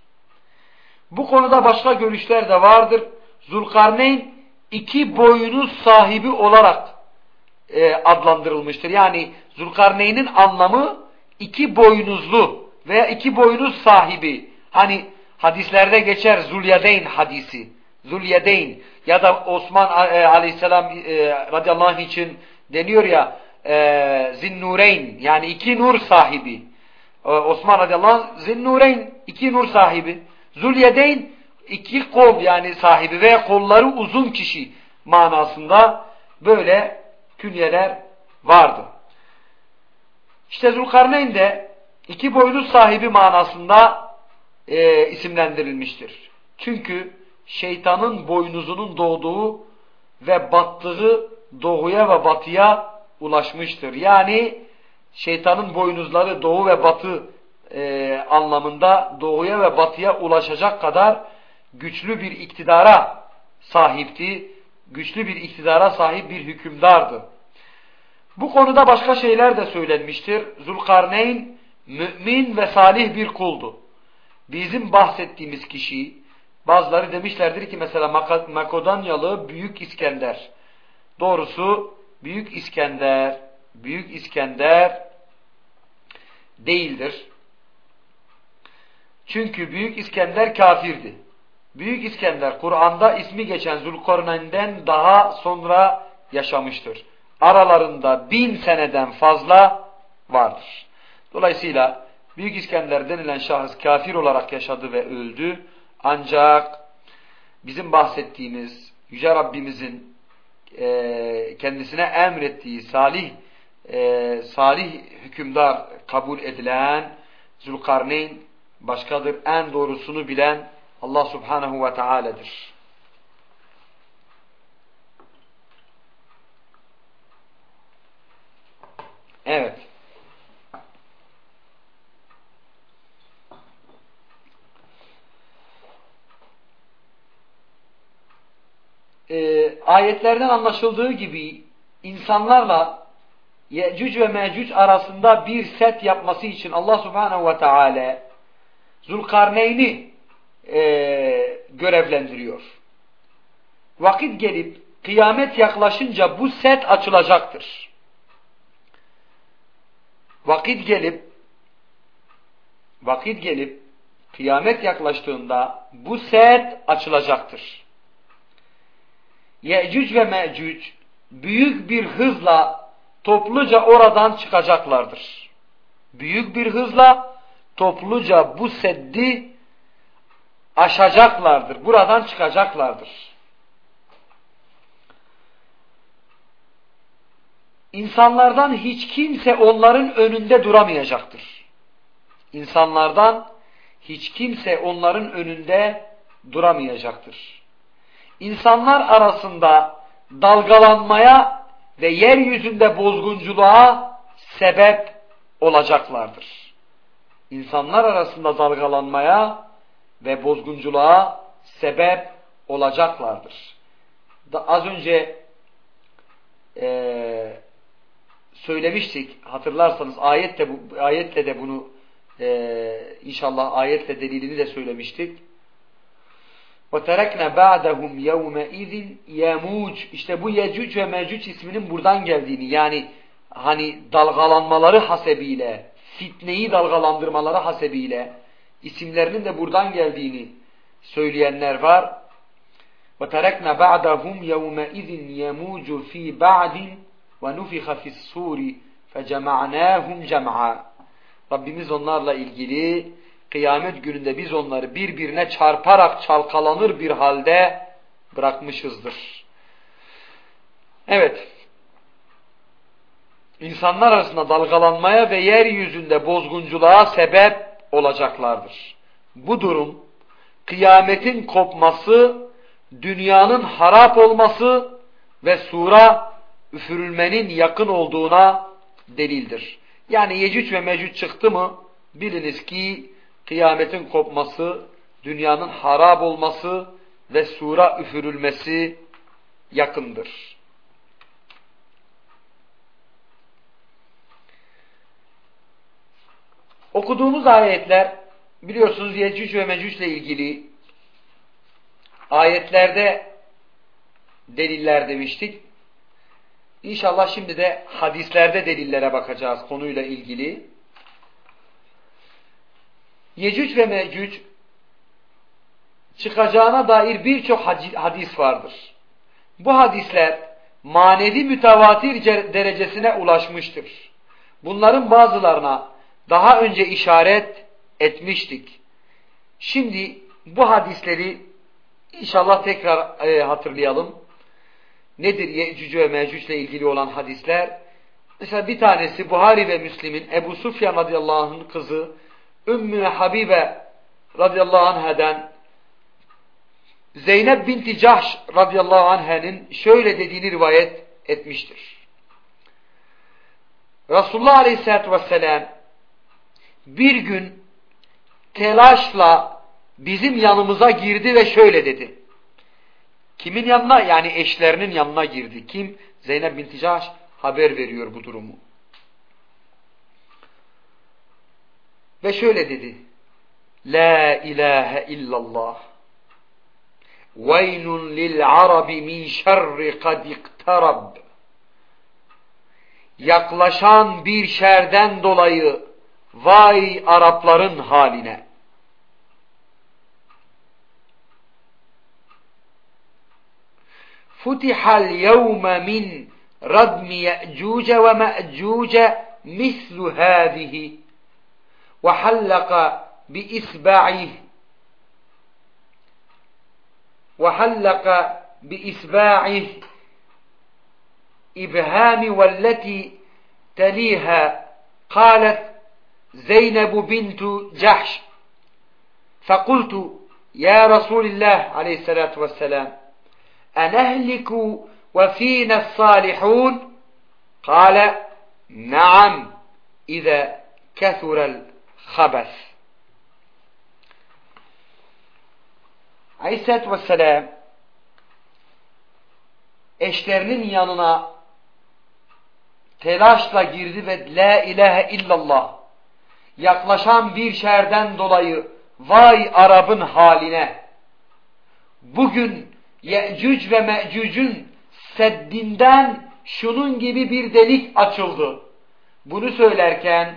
Bu konuda başka görüşler de vardır. Zulkarneyn iki boynuz sahibi olarak e, adlandırılmıştır. Yani Zulkarneyn'in anlamı iki boynuzlu veya iki boynuz sahibi. Hani hadislerde geçer Zulyadeyn hadisi. Zulyadeyn ya da Osman e, aleyhisselam e, radıyallahu anh için deniyor ya e, Zinnureyn yani iki nur sahibi. E, Osman radıyallahu anh Zinnureyn iki nur sahibi. Zulyadeyn iki kol yani sahibi veya kolları uzun kişi manasında böyle künyeler vardı. İşte Zulkarneyn de iki boynuz sahibi manasında e, isimlendirilmiştir. Çünkü şeytanın boynuzunun doğduğu ve battığı doğuya ve batıya ulaşmıştır. Yani şeytanın boynuzları doğu ve batı e, anlamında doğuya ve batıya ulaşacak kadar güçlü bir iktidara sahipti. Güçlü bir iktidara sahip bir hükümdardı. Bu konuda başka şeyler de söylenmiştir. Zulkarneyn mümin ve salih bir kuldu. Bizim bahsettiğimiz kişi bazıları demişlerdir ki mesela Makedonyalı Büyük İskender. Doğrusu Büyük İskender Büyük İskender değildir. Çünkü Büyük İskender kafirdi. Büyük İskender Kur'an'da ismi geçen Zulkarneyn'den daha sonra yaşamıştır. Aralarında bin seneden fazla vardır. Dolayısıyla Büyük İskender denilen şahıs kafir olarak yaşadı ve öldü. Ancak bizim bahsettiğimiz Yüce Rabbimizin e, kendisine emrettiği salih e, salih hükümdar kabul edilen Zülkarneyn başkadır. En doğrusunu bilen Allah Subhanahu ve Teala'dır. Evet. Ee, ayetlerden anlaşıldığı gibi insanlarla Yecüc ve Mecüc arasında bir set yapması için Allah Subhanahu ve Teala Zulkarneyn'i e, görevlendiriyor. Vakit gelip kıyamet yaklaşınca bu set açılacaktır. Vakit gelip vakit gelip kıyamet yaklaştığında bu set açılacaktır. Yecüc ve Mecüc büyük bir hızla topluca oradan çıkacaklardır. Büyük bir hızla topluca bu seddi aşacaklardır. Buradan çıkacaklardır. İnsanlardan hiç kimse onların önünde duramayacaktır. İnsanlardan hiç kimse onların önünde duramayacaktır. İnsanlar arasında dalgalanmaya ve yeryüzünde bozgunculuğa sebep olacaklardır. İnsanlar arasında dalgalanmaya ve bozgunculuğa sebep olacaklardır. Da az önce e, söylemiştik hatırlarsanız ayette bu ayetle de bunu e, inşallah ayetle delilini de söylemiştik. وَتَرَكْنَا بَعْدَهُمْ يَوْمَئِذٍ يَمُوجُ İşte bu Yecüc ve Mecüc isminin buradan geldiğini yani hani dalgalanmaları hasebiyle, fitneyi dalgalandırmaları hasebiyle isimlerinin de buradan geldiğini söyleyenler var. وَتَرَكْنَا بَعْدَهُمْ يَوْمَئِذٍ يَمُوجُ ف۪ي بَعْدٍ وَنُفِخَ فِي السُّورِ فَجَمَعْنَاهُمْ جَمْعًا Rabbimiz onlarla ilgili kıyamet gününde biz onları birbirine çarparak çalkalanır bir halde bırakmışızdır. Evet. İnsanlar arasında dalgalanmaya ve yeryüzünde bozgunculuğa sebep olacaklardır. Bu durum kıyametin kopması, dünyanın harap olması ve sura üfürülmenin yakın olduğuna delildir. Yani Yecüc ve Mecüc çıktı mı biliniz ki kıyametin kopması, dünyanın harap olması ve sura üfürülmesi yakındır. Okuduğumuz ayetler biliyorsunuz Yecüc ve Mecüc ile ilgili ayetlerde deliller demiştik. İnşallah şimdi de hadislerde delillere bakacağız konuyla ilgili. Yecüc ve Mecüc çıkacağına dair birçok hadis vardır. Bu hadisler manevi mütevatir derecesine ulaşmıştır. Bunların bazılarına daha önce işaret etmiştik. Şimdi bu hadisleri inşallah tekrar e, hatırlayalım. Nedir Yecüc ve Mecüc ile ilgili olan hadisler? Mesela bir tanesi Buhari ve Müslim'in Ebu Sufyan radıyallahu anh'ın kızı Ümmü Habibe radıyallahu anh'den Zeynep binti Cahş radıyallahu anh'ın şöyle dediğini rivayet etmiştir. Resulullah aleyhissalatü vesselam bir gün telaşla bizim yanımıza girdi ve şöyle dedi. Kimin yanına? Yani eşlerinin yanına girdi. Kim? Zeynep binti Cahş haber veriyor bu durumu. Ve şöyle dedi. La ilahe illallah. Veynun lil arabi min şerri kad iktarab. Yaklaşan bir şerden dolayı vay Arapların haline. Futihal yevme min radmi ye'cuce ve me'cuce mislu hâzihi ve hallaka bi isba'ih ve hallaka bi isba'ih إبهام والتي تليها قالت Zeynebu bintu Cahş. Fekultu ya Resulillah aleyhissalatu vesselam enehliku ve fîne salihun kâle naam ize kethurel habes. Aleyhisselatü Vesselam eşlerinin yanına telaşla girdi ve La ilahe illallah yaklaşan bir şerden dolayı vay Arap'ın haline bugün Ye'cüc ve Me'cüc'ün seddinden şunun gibi bir delik açıldı. Bunu söylerken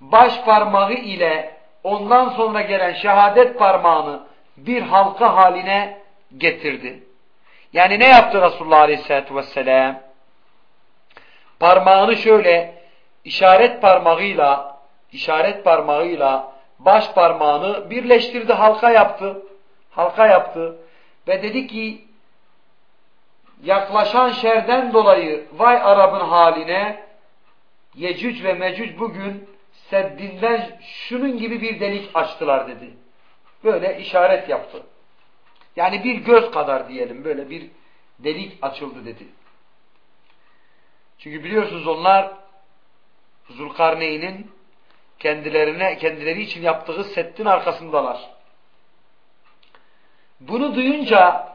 baş parmağı ile ondan sonra gelen şehadet parmağını bir halka haline getirdi. Yani ne yaptı Resulullah Aleyhisselatü Vesselam? Parmağını şöyle işaret parmağıyla işaret parmağıyla baş parmağını birleştirdi, halka yaptı. Halka yaptı. Ve dedi ki yaklaşan şerden dolayı vay Arap'ın haline Yecüc ve Mecüc bugün seddinden şunun gibi bir delik açtılar dedi. Böyle işaret yaptı. Yani bir göz kadar diyelim böyle bir delik açıldı dedi. Çünkü biliyorsunuz onlar Zulkarneyn'in kendilerine kendileri için yaptığı settin arkasındalar. Bunu duyunca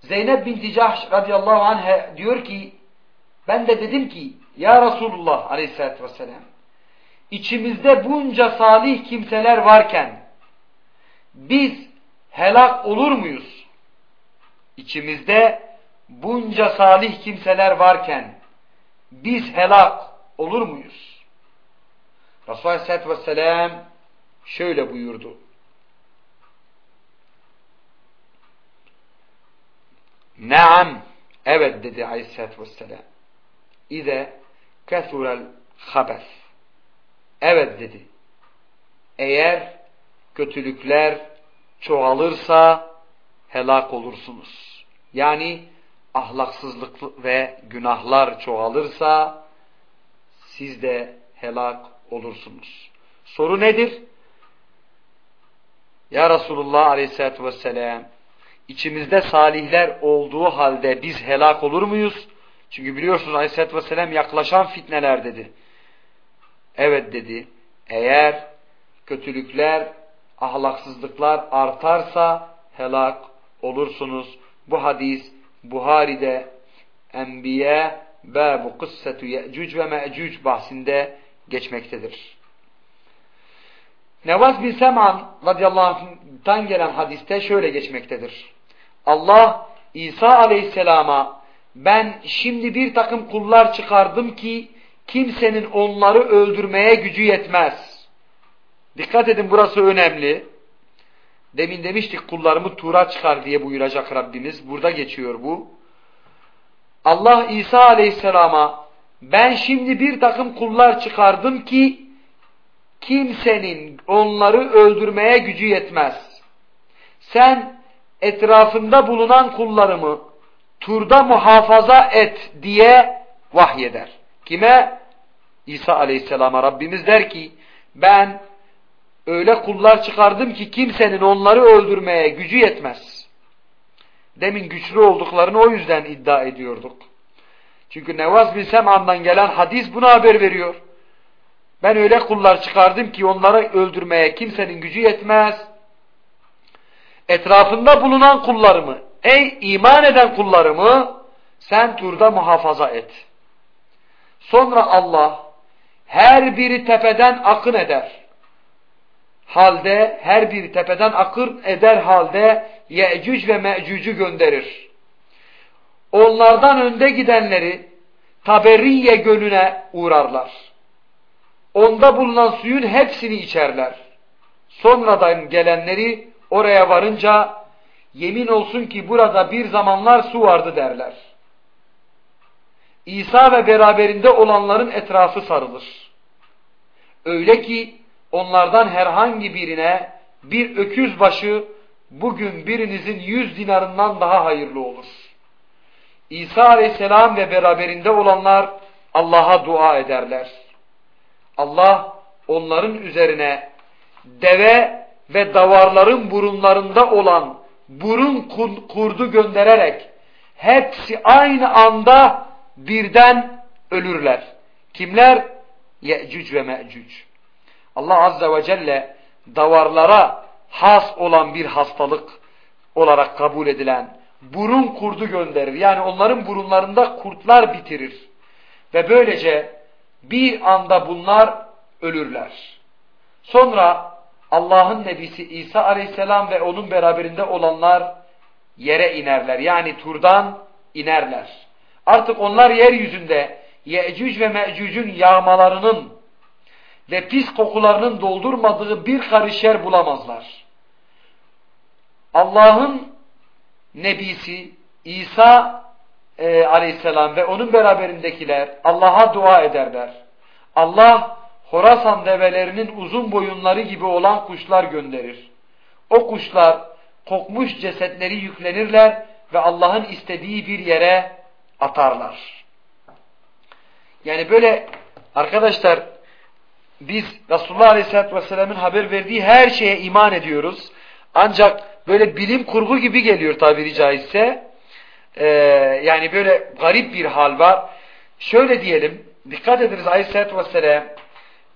Zeynep binti Cahş radıyallahu anh diyor ki ben de dedim ki ya Resulullah aleyhissalatü vesselam içimizde bunca salih kimseler varken biz helak olur muyuz? İçimizde bunca salih kimseler varken biz helak olur muyuz? Resulullah Aleyhisselatü Vesselam şöyle buyurdu. Naam, evet dedi Aleyhisselatü Vesselam. İze kesurel habes. Evet dedi. Eğer kötülükler çoğalırsa helak olursunuz. Yani ahlaksızlık ve günahlar çoğalırsa siz de helak olursunuz. Soru nedir? Ya Resulullah Aleyhisselatü Vesselam içimizde salihler olduğu halde biz helak olur muyuz? Çünkü biliyorsunuz Aleyhisselatü Vesselam yaklaşan fitneler dedi. Evet dedi. Eğer kötülükler, ahlaksızlıklar artarsa helak olursunuz. Bu hadis Buhari'de Enbiya Babu Kıssetu Ye'cuc ve Me'cuc bahsinde geçmektedir. Nevaz bin Sem'an radıyallahu anh'tan gelen hadiste şöyle geçmektedir. Allah İsa aleyhisselama ben şimdi bir takım kullar çıkardım ki kimsenin onları öldürmeye gücü yetmez. Dikkat edin burası önemli. Demin demiştik kullarımı tura çıkar diye buyuracak Rabbimiz. Burada geçiyor bu. Allah İsa aleyhisselama ben şimdi bir takım kullar çıkardım ki kimsenin onları öldürmeye gücü yetmez. Sen etrafında bulunan kullarımı turda muhafaza et diye vahyeder. Kime? İsa aleyhisselama Rabbimiz der ki ben öyle kullar çıkardım ki kimsenin onları öldürmeye gücü yetmez. Demin güçlü olduklarını o yüzden iddia ediyorduk. Çünkü Nevaz bin Sem'an'dan gelen hadis buna haber veriyor. Ben öyle kullar çıkardım ki onları öldürmeye kimsenin gücü yetmez. Etrafında bulunan kullarımı, ey iman eden kullarımı sen turda muhafaza et. Sonra Allah her biri tepeden akın eder. Halde her biri tepeden akın eder halde Ye'cüc ve Me'cüc'ü gönderir. Onlardan önde gidenleri Taberiye gölüne uğrarlar. Onda bulunan suyun hepsini içerler. Sonradan gelenleri oraya varınca yemin olsun ki burada bir zamanlar su vardı derler. İsa ve beraberinde olanların etrafı sarılır. Öyle ki onlardan herhangi birine bir öküz başı bugün birinizin yüz dinarından daha hayırlı olur. İsa aleyhisselam ve beraberinde olanlar Allah'a dua ederler. Allah onların üzerine deve ve davarların burunlarında olan burun kurdu göndererek hepsi aynı anda birden ölürler. Kimler? Ye'cüc ve me'cüc. Allah Azze ve Celle davarlara has olan bir hastalık olarak kabul edilen burun kurdu gönderir. Yani onların burunlarında kurtlar bitirir. Ve böylece bir anda bunlar ölürler. Sonra Allah'ın nebisi İsa aleyhisselam ve onun beraberinde olanlar yere inerler. Yani turdan inerler. Artık onlar yeryüzünde Ye'cüc ve Me'cüc'ün yağmalarının ve pis kokularının doldurmadığı bir karış yer bulamazlar. Allah'ın nebisi İsa e, aleyhisselam ve onun beraberindekiler Allah'a dua ederler. Allah Horasan develerinin uzun boyunları gibi olan kuşlar gönderir. O kuşlar kokmuş cesetleri yüklenirler ve Allah'ın istediği bir yere atarlar. Yani böyle arkadaşlar biz Resulullah Aleyhisselatü Vesselam'ın haber verdiği her şeye iman ediyoruz. Ancak böyle bilim kurgu gibi geliyor tabiri caizse. Ee, yani böyle garip bir hal var. Şöyle diyelim, dikkat ediniz Aleyhisselatü Vesselam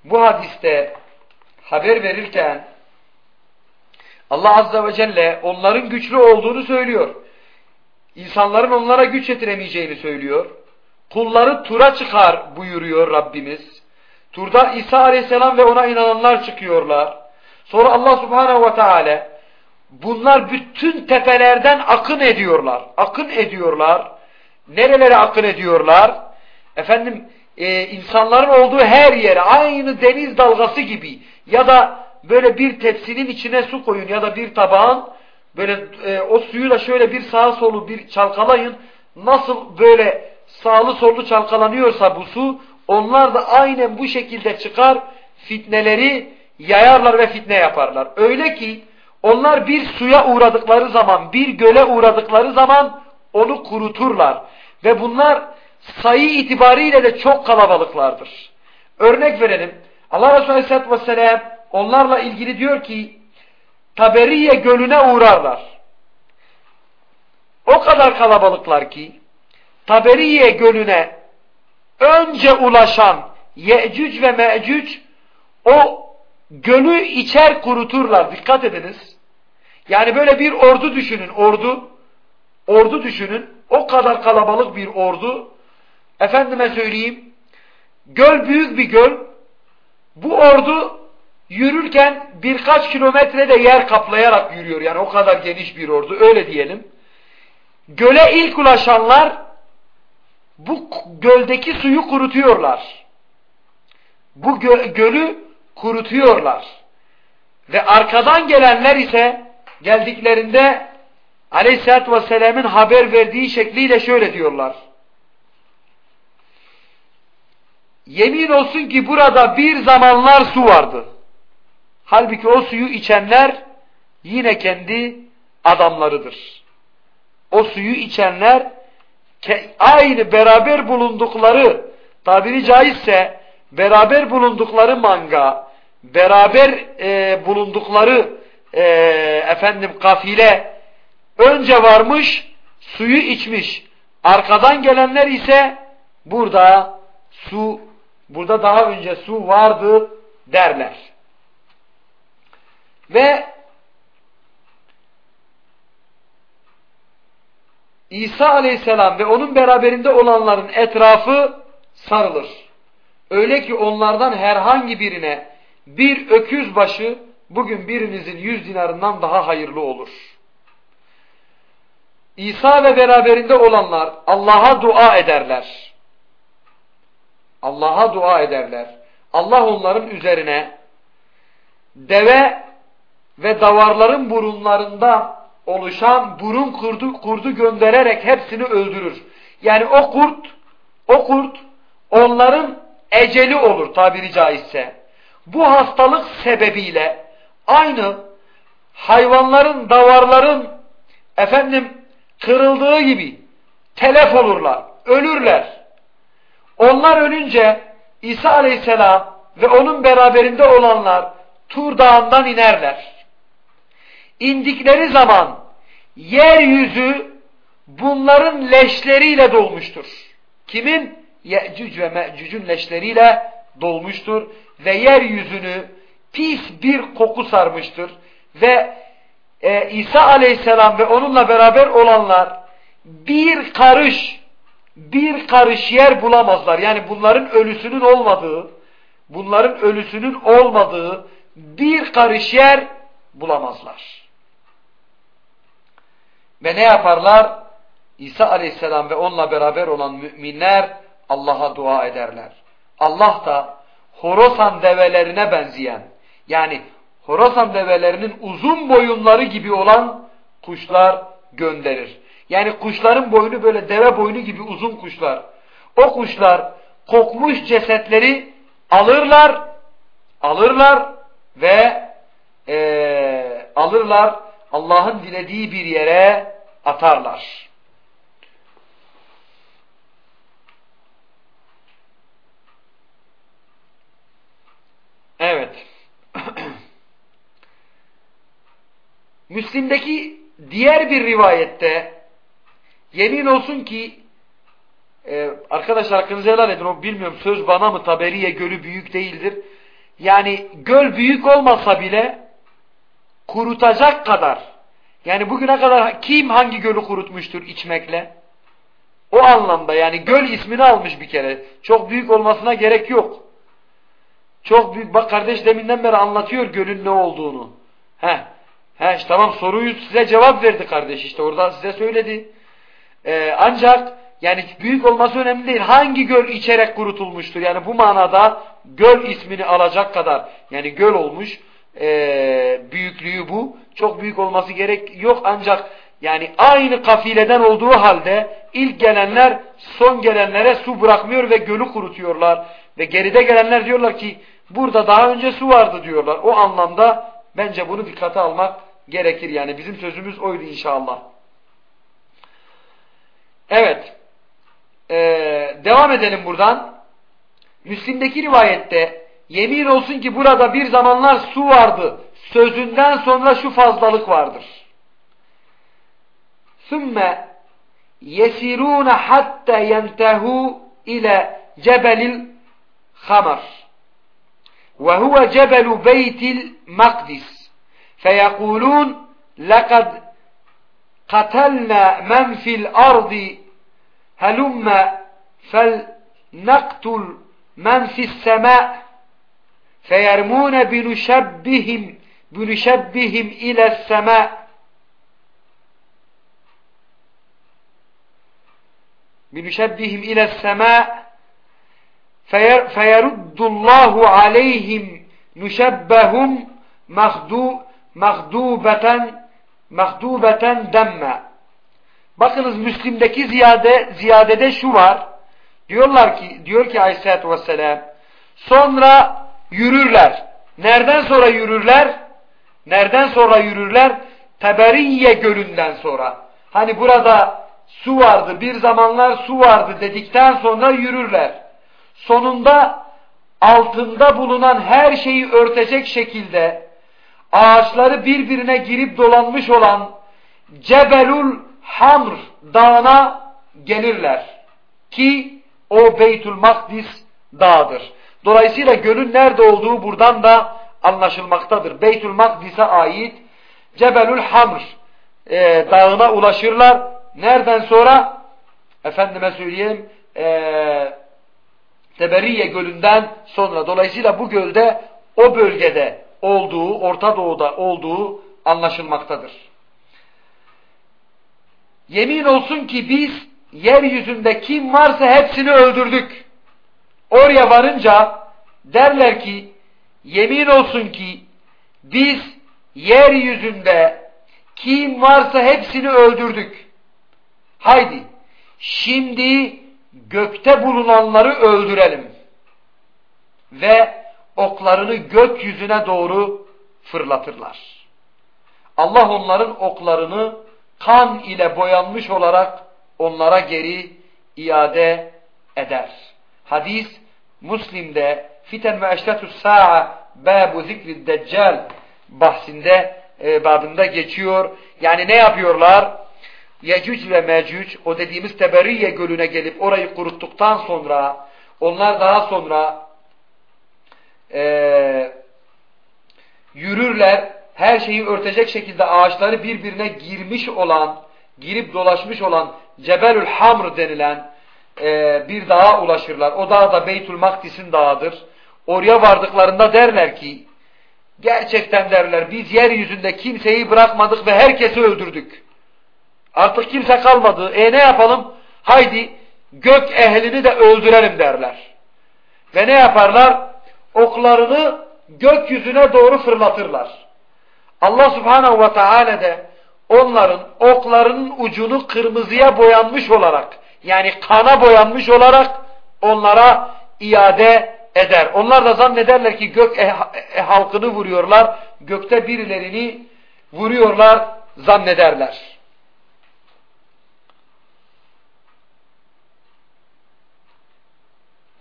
bu hadiste haber verirken Allah Azze ve Celle onların güçlü olduğunu söylüyor. İnsanların onlara güç yetiremeyeceğini söylüyor. Kulları tura çıkar buyuruyor Rabbimiz. Turda İsa Aleyhisselam ve ona inananlar çıkıyorlar. Sonra Allah Subhanahu ve Teala bunlar bütün tepelerden akın ediyorlar. Akın ediyorlar. Nerelere akın ediyorlar? Efendim e, insanların olduğu her yere aynı deniz dalgası gibi ya da böyle bir tepsinin içine su koyun ya da bir tabağın böyle e, o suyu da şöyle bir sağa solu bir çalkalayın. Nasıl böyle sağlı sollu çalkalanıyorsa bu su onlar da aynen bu şekilde çıkar fitneleri yayarlar ve fitne yaparlar. Öyle ki onlar bir suya uğradıkları zaman, bir göle uğradıkları zaman onu kuruturlar. Ve bunlar sayı itibariyle de çok kalabalıklardır. Örnek verelim. Allah Resulü Aleyhisselatü Vesselam onlarla ilgili diyor ki Taberiye gölüne uğrarlar. O kadar kalabalıklar ki Taberiye gölüne önce ulaşan Ye'cüc ve Me'cüc o gölü içer kuruturlar. Dikkat ediniz. Yani böyle bir ordu düşünün. Ordu. Ordu düşünün. O kadar kalabalık bir ordu. Efendime söyleyeyim. Göl büyük bir göl. Bu ordu yürürken birkaç kilometrede yer kaplayarak yürüyor. Yani o kadar geniş bir ordu. Öyle diyelim. Göle ilk ulaşanlar bu göldeki suyu kurutuyorlar. Bu gö gölü kurutuyorlar. Ve arkadan gelenler ise geldiklerinde Aleyhisselatü Vesselam'ın haber verdiği şekliyle şöyle diyorlar. Yemin olsun ki burada bir zamanlar su vardı. Halbuki o suyu içenler yine kendi adamlarıdır. O suyu içenler aynı beraber bulundukları tabiri caizse beraber bulundukları manga, beraber e, bulundukları e, efendim kafile önce varmış, suyu içmiş. Arkadan gelenler ise burada su, burada daha önce su vardı derler. Ve İsa aleyhisselam ve onun beraberinde olanların etrafı sarılır. Öyle ki onlardan herhangi birine bir öküz başı bugün birinizin yüz dinarından daha hayırlı olur. İsa ve beraberinde olanlar Allah'a dua ederler. Allah'a dua ederler. Allah onların üzerine deve ve davarların burunlarında oluşan burun kurdu, kurdu göndererek hepsini öldürür. Yani o kurt, o kurt onların eceli olur tabiri caizse. Bu hastalık sebebiyle aynı hayvanların, davarların efendim kırıldığı gibi telef olurlar, ölürler. Onlar ölünce İsa aleyhisselam ve onun beraberinde olanlar Tur dağından inerler. İndikleri zaman yeryüzü bunların leşleriyle dolmuştur. Kimin? Ye'cüc ve me'cücün leşleriyle dolmuştur ve yeryüzünü pis bir koku sarmıştır ve e, İsa aleyhisselam ve onunla beraber olanlar bir karış bir karış yer bulamazlar. Yani bunların ölüsünün olmadığı bunların ölüsünün olmadığı bir karış yer bulamazlar. Ve ne yaparlar? İsa aleyhisselam ve onunla beraber olan müminler Allah'a dua ederler. Allah da Horasan develerine benzeyen yani Horasan develerinin uzun boyunları gibi olan kuşlar gönderir. Yani kuşların boynu böyle deve boynu gibi uzun kuşlar. O kuşlar kokmuş cesetleri alırlar, alırlar ve e, alırlar Allah'ın dilediği bir yere atarlar. Evet. Müslim'deki diğer bir rivayette yemin olsun ki e, arkadaşlar hakkınızı helal edin o bilmiyorum söz bana mı Taberiye gölü büyük değildir. Yani göl büyük olmasa bile kurutacak kadar yani bugüne kadar kim hangi gölü kurutmuştur içmekle? O anlamda yani göl ismini almış bir kere. Çok büyük olmasına gerek yok. Çok büyük. Bak kardeş deminden beri anlatıyor gölün ne olduğunu. He. He işte tamam soruyu size cevap verdi kardeş işte orada size söyledi. Ee, ancak yani büyük olması önemli değil. Hangi göl içerek kurutulmuştur? Yani bu manada göl ismini alacak kadar yani göl olmuş e, büyüklüğü bu. Çok büyük olması gerek yok ancak yani aynı kafileden olduğu halde ilk gelenler son gelenlere su bırakmıyor ve gölü kurutuyorlar. Ve geride gelenler diyorlar ki burada daha önce su vardı diyorlar. O anlamda bence bunu dikkate almak gerekir. Yani bizim sözümüz oydu inşallah. Evet. Ee, devam edelim buradan. Müslim'deki rivayette yemin olsun ki burada bir zamanlar su vardı. Sözünden sonra şu fazlalık vardır. Sümme yesirûne hatta yentehû ile cebelil hamar. Ve huve cebelu beytil makdis. فيقولون لقد قتلنا من في الأرض هلم فلنقتل من في السماء فيرمون بنشبهم بنشبهم إلى السماء بنشبهم إلى السماء فير فيرد الله عليهم نشبهم مخدو mağdubeten mağdubeten demme. Bakınız Müslim'deki ziyade ziyadede şu var. Diyorlar ki diyor ki Aleyhisselatü Vesselam sonra yürürler. Nereden sonra yürürler? Nereden sonra yürürler? Teberiye gölünden sonra. Hani burada su vardı, bir zamanlar su vardı dedikten sonra yürürler. Sonunda altında bulunan her şeyi örtecek şekilde ağaçları birbirine girip dolanmış olan Cebelul Hamr dağına gelirler. Ki o Beytül Makdis dağıdır. Dolayısıyla gölün nerede olduğu buradan da anlaşılmaktadır. Beytül Makdis'e ait Cebelül Hamr e, dağına ulaşırlar. Nereden sonra? Efendime söyleyeyim e, Teberiye gölünden sonra. Dolayısıyla bu gölde o bölgede olduğu, Orta Doğu'da olduğu anlaşılmaktadır. Yemin olsun ki biz yeryüzünde kim varsa hepsini öldürdük. Oraya varınca derler ki yemin olsun ki biz yeryüzünde kim varsa hepsini öldürdük. Haydi şimdi gökte bulunanları öldürelim. Ve oklarını gökyüzüne doğru fırlatırlar. Allah onların oklarını kan ile boyanmış olarak onlara geri iade eder. Hadis Müslim'de Fiten ve Eşretü's Sa'a Babu Zikri Deccal bahsinde e, babında geçiyor. Yani ne yapıyorlar? Yecüc ve Mecüc o dediğimiz Teberiye gölüne gelip orayı kuruttuktan sonra onlar daha sonra e, yürürler. Her şeyi örtecek şekilde ağaçları birbirine girmiş olan, girip dolaşmış olan Cebelül Hamr denilen e, bir dağa ulaşırlar. O dağ da Beytül Makdis'in dağıdır. Oraya vardıklarında derler ki, gerçekten derler biz yeryüzünde kimseyi bırakmadık ve herkesi öldürdük. Artık kimse kalmadı. E ne yapalım? Haydi gök ehlini de öldürelim derler. Ve ne yaparlar? Oklarını gökyüzüne doğru fırlatırlar. Allah subhanehu ve teala de onların oklarının ucunu kırmızıya boyanmış olarak yani kana boyanmış olarak onlara iade eder. Onlar da zannederler ki gök e, e, halkını vuruyorlar. Gökte birilerini vuruyorlar zannederler.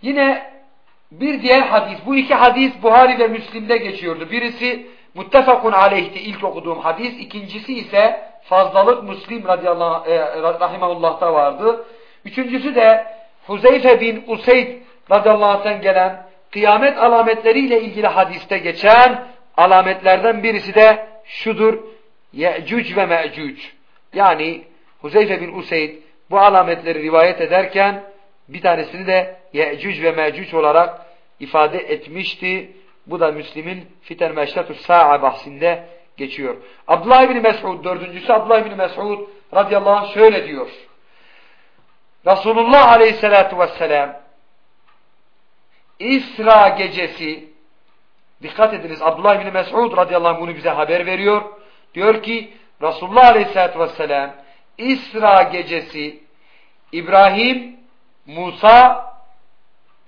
Yine bir diğer hadis, bu iki hadis Buhari ve Müslim'de geçiyordu. Birisi muttefakun aleyhti ilk okuduğum hadis, ikincisi ise fazlalık Müslim radıyallahu e, vardı. Üçüncüsü de Huzeyfe bin Useyd radıyallahu anh'tan gelen kıyamet alametleriyle ilgili hadiste geçen alametlerden birisi de şudur. Ye'cuc ve me'cuc. Yani Huzeyfe bin Useyd bu alametleri rivayet ederken bir tanesini de Ye'cuc ve Me'cuc olarak ifade etmişti. Bu da Müslim'in Fiten Meşretü Sa'a bahsinde geçiyor. Abdullah bin Mes'ud, dördüncüsü Abdullah bin Mes'ud radıyallahu anh şöyle diyor. Resulullah aleyhissalatu vesselam İsra gecesi dikkat ediniz Abdullah bin Mes'ud radıyallahu anh bunu bize haber veriyor. Diyor ki Resulullah aleyhissalatu vesselam İsra gecesi İbrahim Musa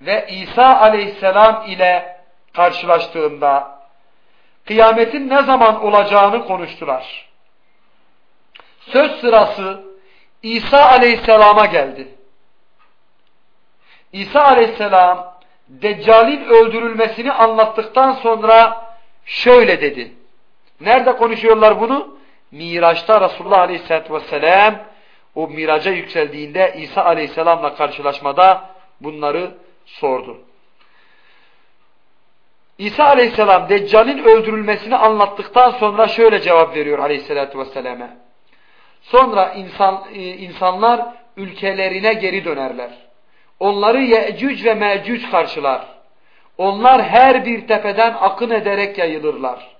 ve İsa aleyhisselam ile karşılaştığında kıyametin ne zaman olacağını konuştular. Söz sırası İsa aleyhisselama geldi. İsa aleyhisselam Deccal'in öldürülmesini anlattıktan sonra şöyle dedi. Nerede konuşuyorlar bunu? Miraç'ta Resulullah aleyhisselatü vesselam o miraca yükseldiğinde İsa aleyhisselamla karşılaşmada bunları sordu. İsa aleyhisselam Deccal'in öldürülmesini anlattıktan sonra şöyle cevap veriyor aleyhissalatü vesselam'a. Sonra insan, e, insanlar ülkelerine geri dönerler. Onları Ye'cüc ve Me'cüc karşılar. Onlar her bir tepeden akın ederek yayılırlar.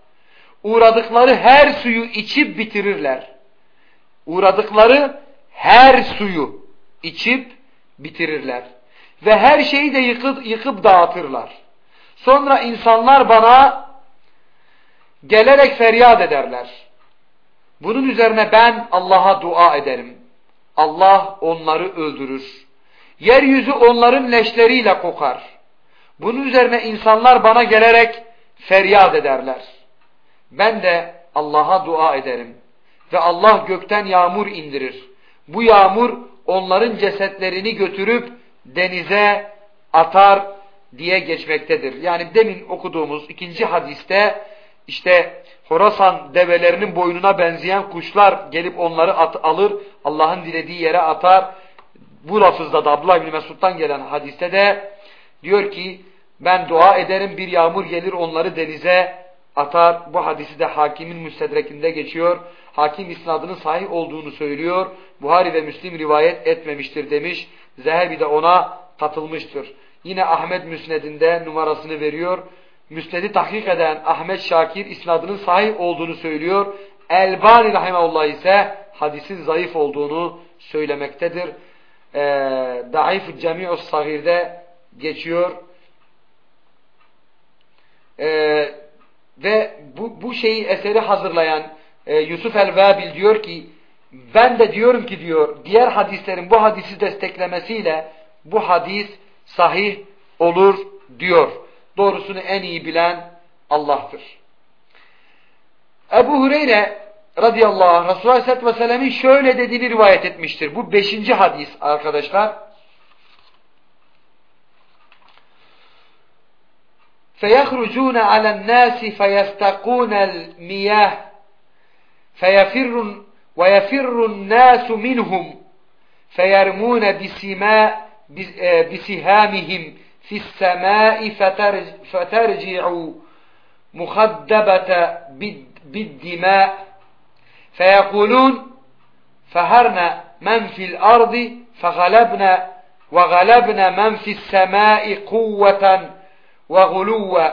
Uğradıkları her suyu içip bitirirler. Uğradıkları her suyu içip bitirirler. Ve her şeyi de yıkıp, yıkıp dağıtırlar. Sonra insanlar bana gelerek feryat ederler. Bunun üzerine ben Allah'a dua ederim. Allah onları öldürür. Yeryüzü onların leşleriyle kokar. Bunun üzerine insanlar bana gelerek feryat ederler. Ben de Allah'a dua ederim. Ve Allah gökten yağmur indirir. Bu yağmur onların cesetlerini götürüp denize atar diye geçmektedir. Yani demin okuduğumuz ikinci hadiste işte Horasan develerinin boynuna benzeyen kuşlar gelip onları at, alır, Allah'ın dilediği yere atar. Bu lafızda da Abdullah bin Mesud'dan gelen hadiste de diyor ki ben dua ederim bir yağmur gelir onları denize atar. Bu hadisi de hakimin müstedrekinde geçiyor. Hakim isnadının sahih olduğunu söylüyor. Buhari ve Müslim rivayet etmemiştir demiş. Zehebi de ona katılmıştır. Yine Ahmet Müsned'inde numarasını veriyor. Müsned'i tahkik eden Ahmet Şakir isnadının sahih olduğunu söylüyor. Elbani Rahimahullah ise hadisin zayıf olduğunu söylemektedir. Ee, Daif-ı Cemi'us Sagir'de geçiyor. Ee, ve bu, bu şeyi eseri hazırlayan e, Yusuf el-Vabil diyor ki ben de diyorum ki diyor diğer hadislerin bu hadisi desteklemesiyle bu hadis sahih olur diyor. Doğrusunu en iyi bilen Allah'tır. Ebu Hureyre radıyallahu anh Resulullah aleyhisselatü vesselam'ın şöyle dediğini rivayet etmiştir. Bu beşinci hadis arkadaşlar. فَيَخْرُجُونَ عَلَى النَّاسِ فَيَسْتَقُونَ الْمِيَاهِ فَيَفِرٌ وَيَفِرُّ النَّاسُ مِنْهُمْ فَيَرْمُونَ بِسِهَامِهِمْ في السماء فترجع مخدبة بالدماء. فيقولون فهرنا من في الأرض فغلبنا وغلبنا من في السماء قوة وغلوا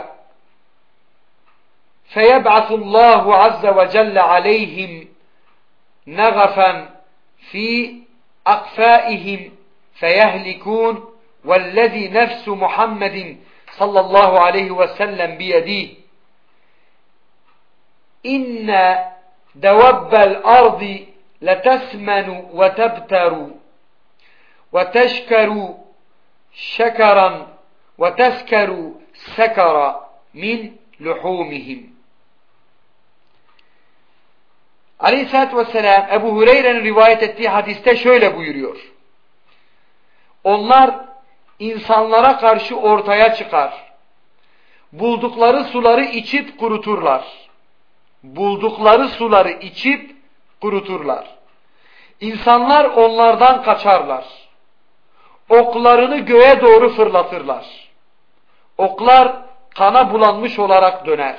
فيبعث الله عز وجل عليهم نغفا في أقفائهم فيهلكون والذي نفس محمد صلى الله عليه وسلم بيديه إن دوب الأرض لتسمن وتبتر وتشكر شكرا وتسكر سكر من لحومهم. Aleyhisselatü Vesselam Ebu Hureyre'nin rivayet ettiği hadiste şöyle buyuruyor. Onlar insanlara karşı ortaya çıkar. Buldukları suları içip kuruturlar. Buldukları suları içip kuruturlar. İnsanlar onlardan kaçarlar. Oklarını göğe doğru fırlatırlar. Oklar kana bulanmış olarak döner.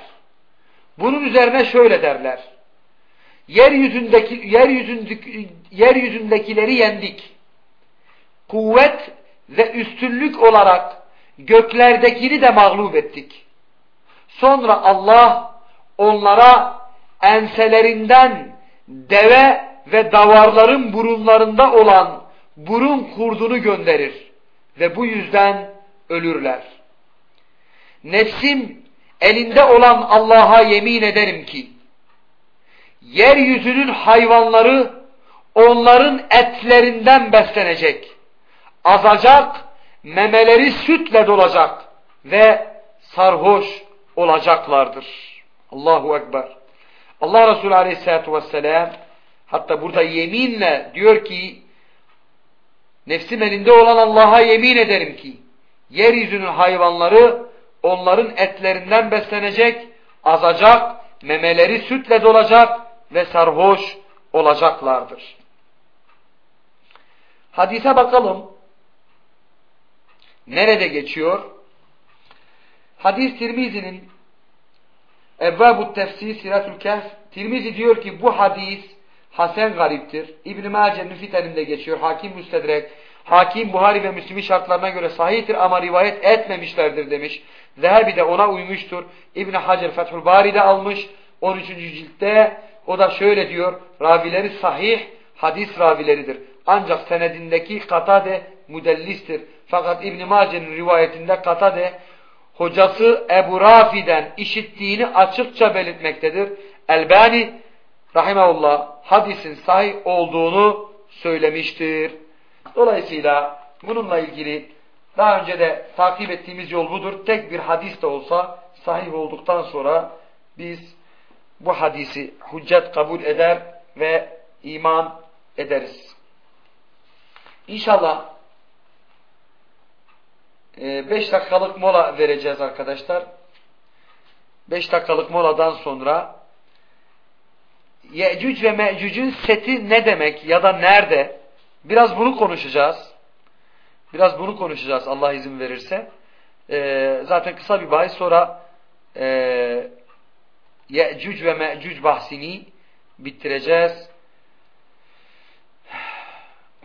Bunun üzerine şöyle derler. Yeryüzündeki yeryüzündeki yeryüzündekileri yendik. Kuvvet ve üstünlük olarak göklerdekini de mağlup ettik. Sonra Allah onlara enselerinden deve ve davarların burunlarında olan burun kurdunu gönderir ve bu yüzden ölürler. Nefsim elinde olan Allah'a yemin ederim ki yeryüzünün hayvanları onların etlerinden beslenecek azacak, memeleri sütle dolacak ve sarhoş olacaklardır. Allahu Ekber. Allah Resulü Aleyhisselatü Vesselam hatta burada yeminle diyor ki nefsim elinde olan Allah'a yemin ederim ki yeryüzünün hayvanları onların etlerinden beslenecek, azacak, memeleri sütle dolacak ve sarhoş olacaklardır. Hadise bakalım. Nerede geçiyor? Hadis Tirmizi'nin Evvabu Tefsir Siratül Kehf Tirmizi diyor ki bu hadis Hasen gariptir. İbn-i Mace'nin fiteninde geçiyor. Hakim Müstedrek. Hakim Buhari ve Müslim'in şartlarına göre sahihtir ama rivayet etmemişlerdir demiş. Zehebi de ona uymuştur. İbn Hacer Fethül Bari'de almış. 13. ciltte o da şöyle diyor. Ravileri sahih hadis ravileridir. Ancak senedindeki katade müdellistir. Fakat İbn Mace'nin rivayetinde Katade hocası Ebu Rafi'den işittiğini açıkça belirtmektedir. Elbani rahimeullah hadisin sahih olduğunu söylemiştir. Dolayısıyla bununla ilgili daha önce de takip ettiğimiz yol budur. Tek bir hadis de olsa sahih olduktan sonra biz bu hadisi hüccet kabul eder ve iman ederiz. İnşallah 5 dakikalık mola vereceğiz arkadaşlar. 5 dakikalık moladan sonra Ye'cüc ve Me'cüc'ün seti ne demek ya da nerede? Biraz bunu konuşacağız. Biraz bunu konuşacağız Allah izin verirse. Ee, zaten kısa bir bahis sonra e, Ye'cüc ve Me'cüc bahsini bitireceğiz.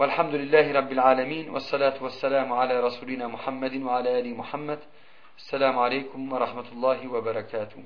Velhamdülillahi Rabbil alemin ve salatu ve selamu ala Resulina Muhammedin ve ala Ali Muhammed. Selamu aleyküm ve rahmetullahi ve berekatuhu.